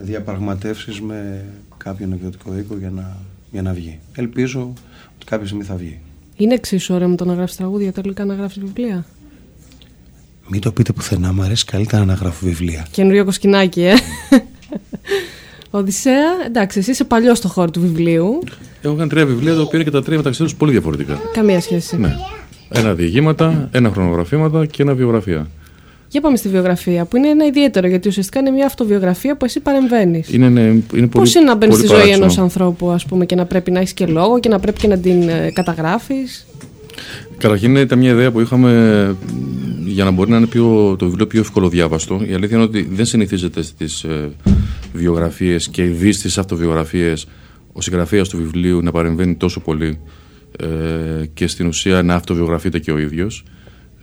διαπραγματεύσεις με κάποιον εκδοτικό οίκο για να, για να βγει. Ελπίζω ότι κάποια στιγμή θα βγει. Είναι εξίσου ωραίο με το να γράφεις τραγούδια, τελικά να γράφεις βιβλία. Μην το πείτε πουθενά, μου αρέσει καλύτερα να γράφω βιβλία. Καινούριο κοσκινάκι, ε. Οδυσσέα, εντάξει, εσύ είσαι παλιός στο χώρο του βιβλίου. Έχω κάνει τρία βιβλία, τα οποία είναι και τα τρία μεταξύ τους πολύ διαφορετικά. Καμία σχέση. Ναι. Ένα διηγήματα, ένα χρονογραφήματα και ένα βιογραφία. Για πάμε στη βιογραφία, που είναι ένα ιδιαίτερο, γιατί ουσιαστικά είναι μια αυτοβιογραφία που εσύ παρεμβαίνεις. Είναι, ναι, είναι πολύ, Πώ είναι να μπαίνεις πολύ στη ζωή παράξενο. ενός ανθρώπου, ας πούμε, και να πρέπει να έχεις και λόγο και να πρέπει και να την ε, καταγράφεις; Καταρχήν ήταν μια ιδέα που είχαμε μ, για να μπορεί να είναι πιο, το βιβλίο πιο ευκολοδιάβαστο. Η αλήθεια είναι ότι δεν συνηθίζεται στις ε, βιογραφίες και ειδήσει στις αυτοβιογραφίες ο συγγραφέας του βιβλίου να παρεμβαίνει τόσο πολύ ε, και στην ουσία να αυτοβιογραφείται και ο ίδιος.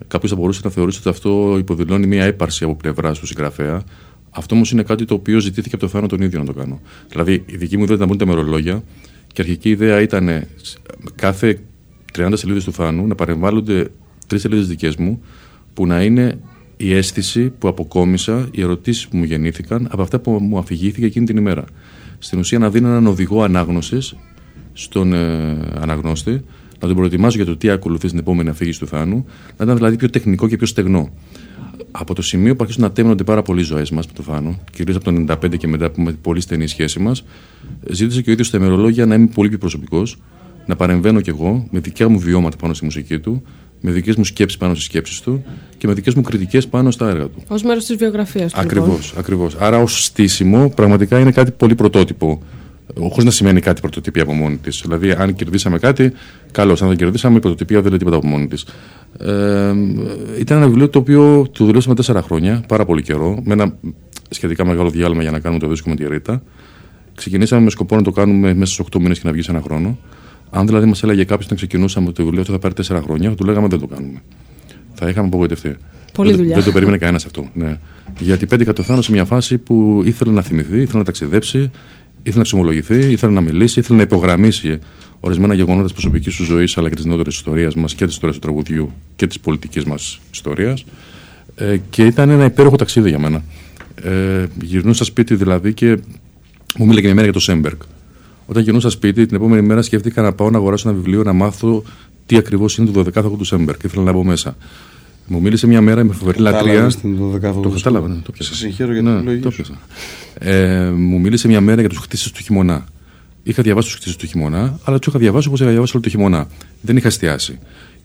Κάποιος θα μπορούσε να θεωρήσει ότι αυτό υποδηλώνει μια έπαρση από πλευρά του συγγραφέα. Αυτό όμως είναι κάτι το οποίο ζητήθηκε από το Θάνο τον ίδιο να το κάνω. Δηλαδή, η δική μου ιδέα ήταν να μπουν τα μερολόγια και αρχική ιδέα ήταν ε, κάθε 30 σελίδες του Θάνου να παρεμβάλλονται τρεις σελίδες δικές μου που να είναι η αίσθηση που αποκόμισα, οι ερωτήσεις που μου γεννήθηκαν από αυτά που μου αφηγήθηκε εκείνη την ημέρα. Στην ουσία να δίνω έναν οδηγό ανάγνωσης στον ε, αναγνώστη, να τον προετοιμάζω για το τι ακολουθεί στην επόμενη αφήγηση του Θάνου, να ήταν δηλαδή πιο τεχνικό και πιο στεγνό. Από το σημείο που αρχίσουν να τέμνονται πάρα πολλοί ζωές μας με το Θάνο, κυρίως από το 95 και μετά που με πολύ στενή σχέση μας, ζήτησε και ο ίδιος στα ημερολόγια να είμαι πολύ πιο προσωπικός, να παρεμβαίνω κι εγώ με δικά μου βιώματα πάνω στη μουσική του, με δικές μου σκέψεις πάνω στις σκέψεις του και με δικές μου κριτικές πάνω στα έργα του. Ω μέρος της βιογραφίας του. Ακριβώ, Λοιπόν. ακριβώς. Άρα ως στήσιμο πραγματικά είναι κάτι πολύ πρωτότυπο. Χωρίς να σημαίνει κάτι πρωτοτυπία από μόνη της. Δηλαδή, αν κερδίσαμε κάτι, καλώς. Αν δεν κερδίσαμε, η πρωτοτυπία δεν λέει τίποτα από μόνη της. Ε, ήταν ένα βιβλίο το οποίο το δουλέψαμε τέσσερα χρόνια, πάρα πολύ καιρό, με ένα σχετικά μεγάλο διάλειμμα για να κάνουμε το δίσκο με τη Ρίτα. Ξεκινήσαμε με σκοπό να το κάνουμε μέσα στους 8 μήνες και να βγει σε ένα χρόνο. Αν δηλαδή μας έλεγε κάποιος να ξεκινούσαμε το βιβλίο αυτό θα πάρει 4 χρόνια, του λέγαμε δεν το κάνουμε. Θα είχαμε απογοητευτεί. Πολλή δεν, δουλειά. δεν το περίμενε κανένας αυτό. Ναι. Γιατί πέτυχα το Θάνο σε μια φάση που ήθελε να θυμηθεί, ήθελε να ταξιδέψει, ήθελε να εξομολογηθεί, ήθελε να μιλήσει, ήθελε να υπογραμμίσει ορισμένα γεγονότα της προσωπικής του ζωής αλλά και της νεότερης ιστορίας μας και της ιστορίας του τραγουδιού και της πολιτικής μας ιστορίας. Ε, και ήταν ένα υπέροχο ταξίδι για μένα. Ε, γυρνούσα σπίτι δηλαδή και μου μίλαγε μια μέρα για το Σέμπεργκ. Όταν γυρνούσα σπίτι, την επόμενη μέρα σκέφτηκα να πάω να αγοράσω ένα βιβλίο να μάθω τι ακριβώς είναι το 12ο του Σέμπεργκ. Ήθελα να μπω μέσα. Μου μίλησε μια μέρα με φοβερή λατρεία. Κατάλαβες την 12η Το κατάλαβα, ναι, το πιάσα. Σε συγχαίρω για Ναι, την επιλογή το σου. πιάσα. Ε, μου μίλησε μια μέρα για τους χτίστες του χειμώνα. Είχα διαβάσει τους χτίστες του χειμώνα, αλλά τους είχα διαβάσει όπως είχα διαβάσει όλο το χειμώνα. Δεν είχα εστιάσει.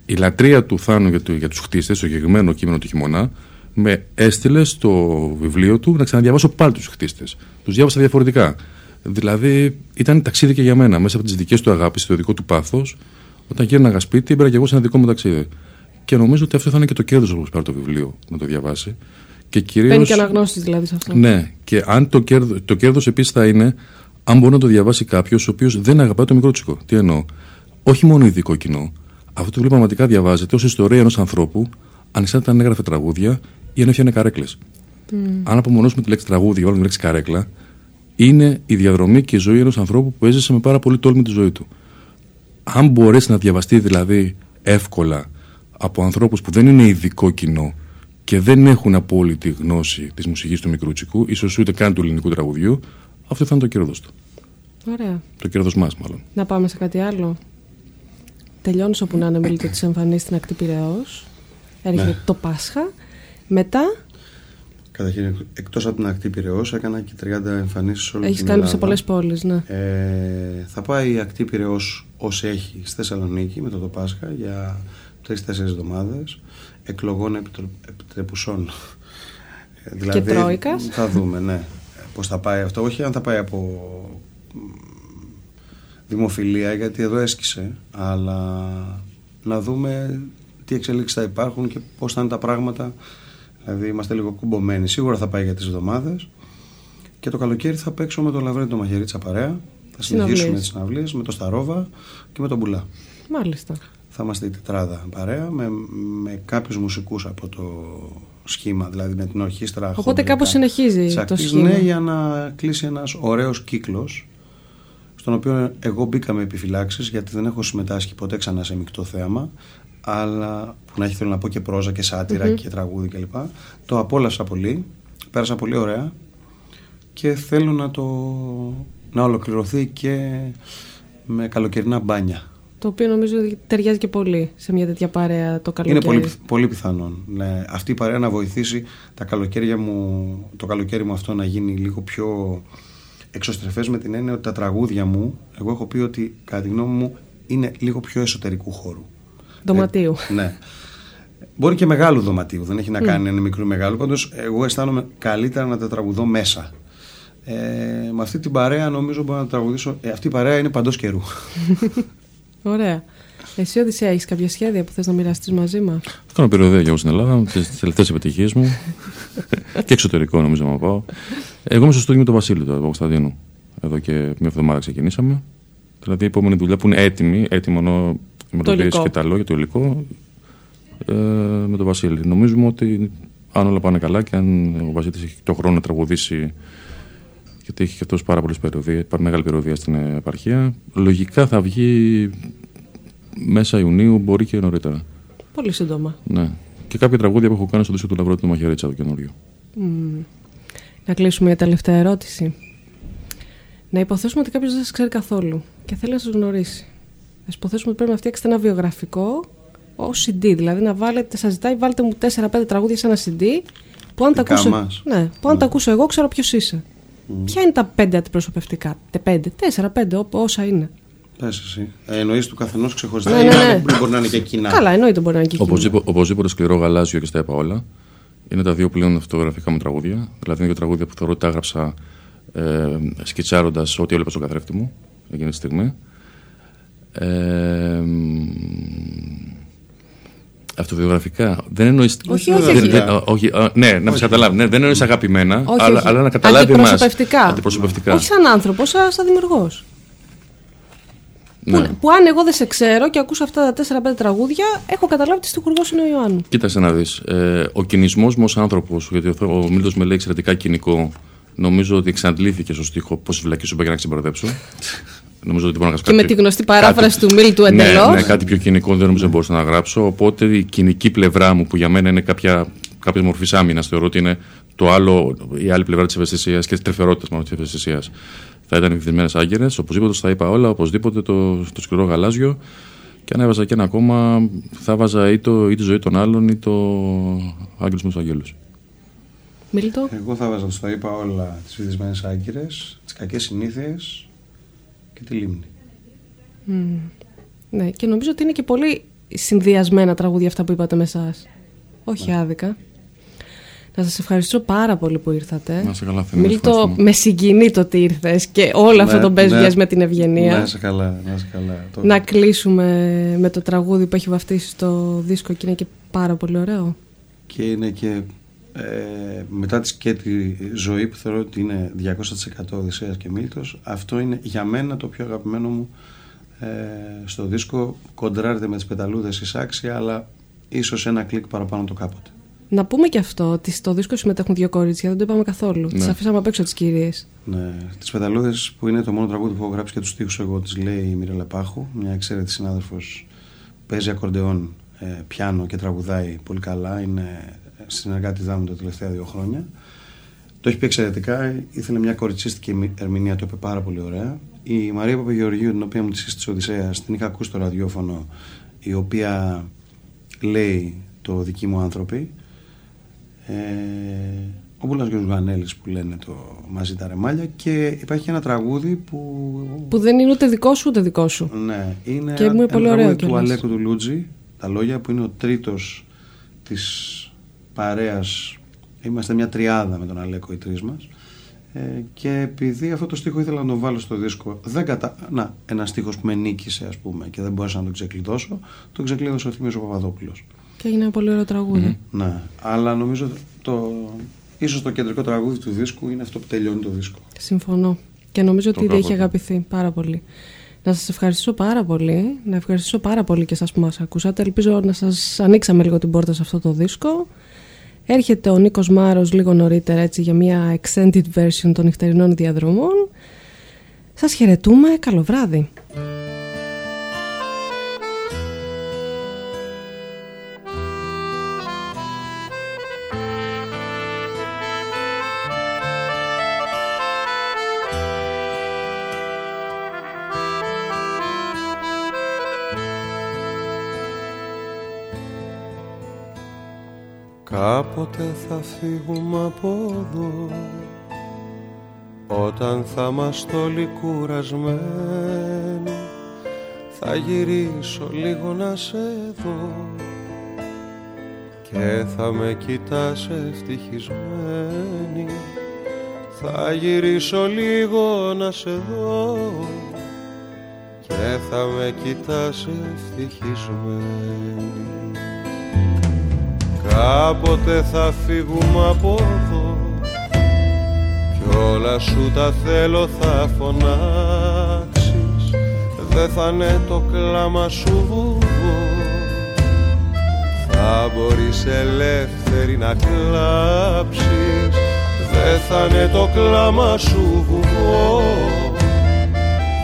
Η λατρεία του Θάνου για, το, για τους χτίστες, το συγκεκριμένο κείμενο του χειμώνα, με έστειλε στο βιβλίο του να ξαναδιαβάσω πάλι τους χτίστες. Τους διάβασα διαφορετικά. Δηλαδή ήταν ταξίδι και για μένα, μέσα από τις δικές του αγάπης, το δικό του πάθος. Όταν γύρναγα σπίτι, έμπαινα και εγώ σε ένα δικό μου ταξίδι. Και νομίζω ότι αυτό θα είναι και το κέρδος όπως πάρει το βιβλίο να το διαβάσει. Και κυρίως... Παίρνει και αναγνώστη δηλαδή σε αυτό. Ναι, και αν το κέρδο, το κέρδος επίσης θα είναι αν μπορεί να το διαβάσει κάποιος ο οποίος δεν αγαπάει το μικρό τσικό. Τι εννοώ; Όχι μόνο ειδικό κοινό. Αυτό το βιβλίο πραγματικά διαβάζεται ως ιστορία ενός ανθρώπου, ανεξάρτητα αν έγραφε τραγούδια ή αν έφτιανε καρέκλες. Αν απομονώσουμε τη λέξη τραγούδι για όλη τη λέξη καρέκλα, είναι η διαδρομή και η ζωή ενός ανθρώπου που έζησε με πάρα πολύ τόλμη τη ζωή του. Αν μπορέσει να διαβαστεί δηλαδή εύκολα από ανθρώπους που δεν είναι ειδικό κοινό και δεν έχουν απόλυτη γνώση της μουσικής του μικρού τσικού, ίσως ούτε καν του ελληνικού τραγουδιού, αυτό θα είναι το κέρδος του. Ωραία. Το κέρδος μας, μάλλον. Να πάμε σε κάτι άλλο. Τελειώνεις όπου να είναι μίλητο της εμφανή στην ακτή Πυραιό. Έρχεται Ναι. το Πάσχα. Μετά Καταρχήν, εκτός από την ακτή Πυραιός, έκανα και 30 εμφανίσεις όλη έχεις την κάνει σε Ελλάδα. πολλές πόλεις. Ναι. Ε, θα πάει η ακτή Πυραιός όσοι έχει στη Θεσσαλονίκη με το, το Πάσχα για τρει-τέσσερι εβδομάδες. Εκλογών επιτρο- επιτρεπουσών. Ε, Δηλαδή, Τρόικας. Θα δούμε, ναι. Πώς θα πάει αυτό. Όχι αν θα πάει από μ, δημοφιλία, γιατί εδώ έσκησε, αλλά να δούμε τι εξελίξεις θα υπάρχουν και πώς θα είναι τα πράγματα. Δηλαδή είμαστε λίγο κουμπωμένοι. Σίγουρα θα πάει για τις εβδομάδες. Και το καλοκαίρι θα παίξω με το Λαβρένι το Μαχαιρίτσα παρέα. Θα συνεχίσουμε Συναυλίες. τις συναυλίες με το Σταρόβα και με τον Μπουλά. Μάλιστα. Θα είμαστε η τετράδα παρέα με, με κάποιους μουσικούς από το σχήμα, δηλαδή με την ορχήστρα. Οπότε χοντρικά κάπως συνεχίζει της το ακτής. σχήμα. Ναι, για να κλείσει ένας ωραίος κύκλος, στον οποίο εγώ μπήκα με επιφυλάξεις, γιατί δεν έχω συμμετάσχει ποτέ ξανά σε μεικτό θέαμα, αλλά που να έχει θέλω να πω και πρόζα και σατυρα και τραγούδι κλπ. Το απόλαυσα πολύ, πέρασα πολύ ωραία και θέλω να το να ολοκληρωθεί και με καλοκαιρινά μπάνια. Το οποίο νομίζω ότι ταιριάζει και πολύ σε μια τέτοια παρέα το Είναι καλοκαίρι. πολύ, πολύ πιθανόν. Ναι, αυτή η παρέα να βοηθήσει τα καλοκαίρια μου, το καλοκαίρι μου αυτό να γίνει λίγο πιο εξωστρεφές με την έννοια ότι τα τραγούδια μου, εγώ έχω πει ότι κατά τη γνώμη μου είναι λίγο πιο εσωτερικού χώρου. Δωματίου. Ε, ναι. Μπορεί και μεγάλου δωματίου, δεν έχει να κάνει ένα μικρό ή μεγάλο. Πάντως εγώ αισθάνομαι καλύτερα να τα τραγουδώ μέσα. Ε, με αυτή την παρέα νομίζω μπορώ να τραγουδήσω. Ε, αυτή η παρέα είναι παντός καιρού. Ωραία. Εσύ, Οδυσσέα, έχεις κάποια σχέδια που θες να μοιραστείς μαζί μας; Θα κάνω περιοδία και εγώ στην Ελλάδα, τις τελευταίες επιτυχίες μου. και εξωτερικό νομίζω να πάω. Εγώ είμαι στο στούντιο με τον Βασίλη του Κωνσταντίνου. Εδώ και μια εβδομάδα ξεκινήσαμε. Δηλαδή η επόμενη δουλειά που είναι έτοιμη, έτοιμο ενώ οι μελωδίε υλικό. και τα λόγια, το υλικό, ε, με τον Βασίλη. Νομίζουμε ότι αν όλα πάνε καλά και αν ο Βασίλης έχει το χρόνο να τραγουδήσει γιατί έχει και αυτός πάρα πολλές περιοδίε, υπάρχει μεγάλη περιοδία στην επαρχία. Λογικά θα βγει μέσα Ιουνίου, μπορεί και νωρίτερα. Πολύ σύντομα. Ναι. Και κάποια τραγούδια που έχω κάνει στο δίσκο του Λαβρότη του Μαχαιρίτσα, το καινούριο. Να κλείσουμε για τελευταία ερώτηση. Να υποθέσουμε ότι κάποιος δεν σας ξέρει καθόλου και θέλει να σας γνωρίσει. Να υποθέσουμε ότι πρέπει να φτιάξετε ένα βιογραφικό ω CD. Δηλαδή να βάλετε, σας ζητάει, βάλτε μου 4-5 τραγούδια σε ένα CD που αν, τα Δικά ακούσω, μας. ναι, που αν τα ακούσω εγώ ξέρω ποιος είσαι. Ποια είναι τα 5 αντιπροσωπευτικά, τε 5, 4-5, ό- όσα είναι. Πες εσύ. Ε, εννοείς του καθενός ξεχωριστά Ναι, ή ναι, να- ναι. μπορεί να είναι και κοινά; Καλά, εννοείται μπορεί να είναι και εκείνο. Οπωσδήποτε, οπωσδήποτε σκληρό γαλάζιο και στα είπα όλα. Είναι τα δύο πλέον αυτογραφικά μου τραγούδια. Δηλαδή είναι δύο τραγούδια που θεωρώ ότι τα έγραψα ε, σκιτσάροντας ό,τι έβλεπα στον καθρέφτη μου εκείνη τη στιγμή. Ε, μ, αυτοβιογραφικά. Δεν εννοεί. Όχι, όχι, όχι. όχι, α, ναι, να με καταλάβει. Ναι, δεν εννοείς αγαπημένα, Όχι, αλλά, όχι. αλλά να καταλάβει εμάς. Αντιπροσωπευτικά. Αντιπροσωπευτικά. Όχι σαν άνθρωπος, σαν, σαν δημιουργός. Ναι. Που, που αν εγώ δεν σε ξέρω και ακούσω αυτά τα 4-5 τραγούδια, έχω καταλάβει ότι στιχουργό είναι ο Ιωάννου. Κοίταξε να δεις. Ε, ο κινησμός μου ως άνθρωπος, γιατί ο, ο Μίλτος με λέει εξαιρετικά κοινικό, νομίζω ότι εξαντλήθηκε στο στίχο πόσε βλακίε σου πήγα να ξεμπερδέψω. Νομίζω ότι μπορώ να Και με τη γνωστή παράφραση κάτι- του Μίλτου Ναι, εντελώ. ναι, κάτι πιο κοινικό δεν νομίζω μπορούσα να γράψω. Οπότε η κοινική πλευρά μου, που για μένα είναι κάποια, κάποια μορφή άμυνας, θεωρώ ότι είναι το άλλο, η άλλη πλευρά της ευαισθησίας και της τρυφερότητας μόνο της ευαισθησίας. Θα ήταν οι βυθισμένε άγκυρε. Οπωσδήποτε θα είπα όλα, οπωσδήποτε το, το σκληρό γαλάζιο. Και αν έβαζα και ένα ακόμα, θα βάζα ή, το, ή τη ζωή των άλλων ή το Άγγελος με του Αγγέλου. Μίλτο. Εγώ θα βάζα, το είπα όλα, τις βυθισμένες άγκυρες, τις κακές συνήθειες και τη λίμνη. Ναι, και νομίζω ότι είναι και πολύ συνδυασμένα τραγούδια αυτά που είπατε με εσά. Όχι Ναι. άδικα. Να σας ευχαριστήσω πάρα πολύ που ήρθατε. Να είσαι καλά, Αθηνά, Μίλτο, ευχαριστούμε. με συγκινεί το ότι ήρθες και όλο αυτό Ναι, το πες ναι. βγες με την ευγενία. Να είσαι καλά, να είσαι καλά. Το- Να κλείσουμε με το τραγούδι που έχει βαφτίσει στο δίσκο και είναι και πάρα πολύ ωραίο. Και είναι και ε, μετά τη σκέτη ζωή που θεωρώ ότι είναι 200% Οδυσσέας και Μίλτος αυτό είναι για μένα το πιο αγαπημένο μου ε, στο δίσκο κοντράρεται με τις πεταλούδες η σάξη αλλά ίσως ένα κλικ παραπάνω το κάποτε Να πούμε και αυτό ότι στο δίσκο συμμετέχουν δύο κορίτσια, δεν το είπαμε καθόλου. Ναι. Τις αφήσαμε απ' έξω τις κυρίες. ναι. τις πεταλούδες που είναι το μόνο τραγούδι που έχω γράψει και τους στίχους εγώ τις λέει η Μίρελα Πάχου μια εξαίρετη συνάδελφος παίζει ακορντεόν ε, πιάνο και τραγουδάει πολύ καλά είναι συνεργάτη μου τα τελευταία δύο χρόνια Το έχει πει εξαιρετικά. Ήθελε μια κοριτσίστικη ερμηνεία, το είπε πάρα πολύ ωραία. Η Μαρία Παπαγεωργίου, την οποία μου τη σύστησε Οδυσσέας, την είχα ακούσει στο ραδιόφωνο, η οποία λέει το δική μου άνθρωποι. Ε, ο Μπούλας Γιώργος Γανέλης που λένε το μαζί τα ρεμάλια και υπάρχει ένα τραγούδι που... Που δεν είναι ούτε δικό σου ούτε δικό σου. Ναι, είναι Και ένα, μου είναι πολύ ένα ωραίο τραγούδι του κιόλας. Αλέκου του Λούτζη, τα λόγια που είναι ο τρίτος της παρέας, είμαστε μια τριάδα με τον Αλέκο οι τρεις μας ε, και επειδή αυτό το στίχο ήθελα να το βάλω στο δίσκο δεν κατα... να, ένα στίχος που με νίκησε ας πούμε και δεν μπορούσα να τον ξεκλειδώσω τον ξεκλείδωσε ο Θήμιος ο Παπαδόπουλος Και έγινε ένα πολύ ωραίο τραγούδι. ναι, αλλά νομίζω το, ίσως το κεντρικό τραγούδι του δίσκου είναι αυτό που τελειώνει το δίσκο Συμφωνώ. Και νομίζω ότι Το ήδη έχει κάποτε. αγαπηθεί πάρα πολύ. Να σας ευχαριστήσω πάρα πολύ. Να ευχαριστήσω πάρα πολύ και εσάς που μας ακούσατε. Ελπίζω να σας ανοίξαμε λίγο την πόρτα σε αυτό το δίσκο. Έρχεται ο Νίκος Μάρος λίγο νωρίτερα έτσι για μια extended version των νυχτερινών διαδρομών. Σας χαιρετούμε, καλό βράδυ. Κάποτε θα φύγουμε από εδώ Όταν θα είμαστε όλοι κουρασμένοι. Θα γυρίσω λίγο να σε δω Και θα με κοιτάς ευτυχισμένη. Θα γυρίσω λίγο να σε δω Και θα με κοιτάς ευτυχισμένη Κάποτε θα φύγουμε από εδώ. Κι όλα σου τα θέλω θα φωνάξεις. Δεν θα είναι το κλάμα σου βουβό. Θα μπορείς ελεύθερη να κλάψεις. Δεν θα είναι το κλάμα σου βουβό.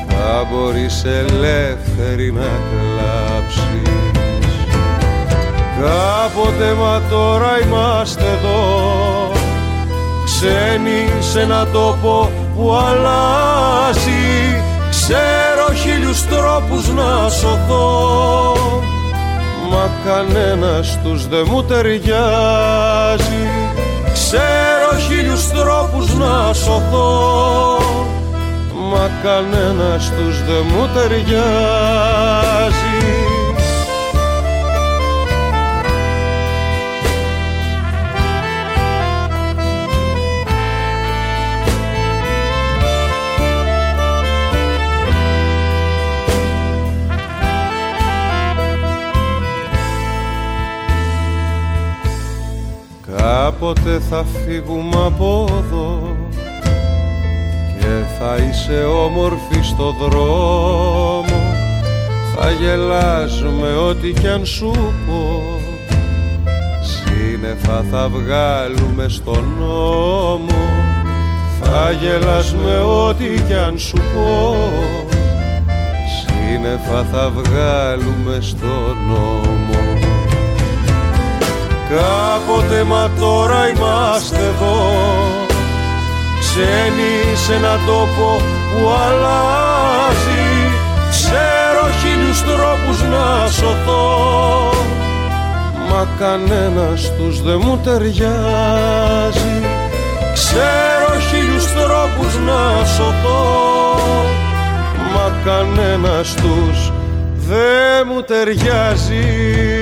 Θα μπορείς ελεύθερη να κλάψεις Κάποτε μα τώρα είμαστε εδώ. Ξένοι σε ένα τόπο που αλλάζει. Ξέρω χίλιους τρόπους να σωθώ. Μα κανένας τους δεν μου ταιριάζει. Ξέρω χίλιους τρόπους να σωθώ. Μα κανένας τους δεν μου ταιριάζει Κάποτε θα φύγουμε από εδώ Και θα είσαι όμορφη στο δρόμο. Θα γελάς με ό,τι κι αν σου πω. Σύννεφα θα βγάλουμε στον νόμο. Θα γελάς με ό,τι κι αν σου πω. Σύννεφα θα βγάλουμε στον νόμο Κάποτε μα τώρα είμαστε εδώ. Ξένοι σε ένα τόπο που αλλάζει. Ξέρω χίλιους τρόπους να σωθώ. Μα κανένας τους δεν μου ταιριάζει. Ξέρω χίλιους τρόπους να σωθώ. Μα κανένας τους δεν μου ταιριάζει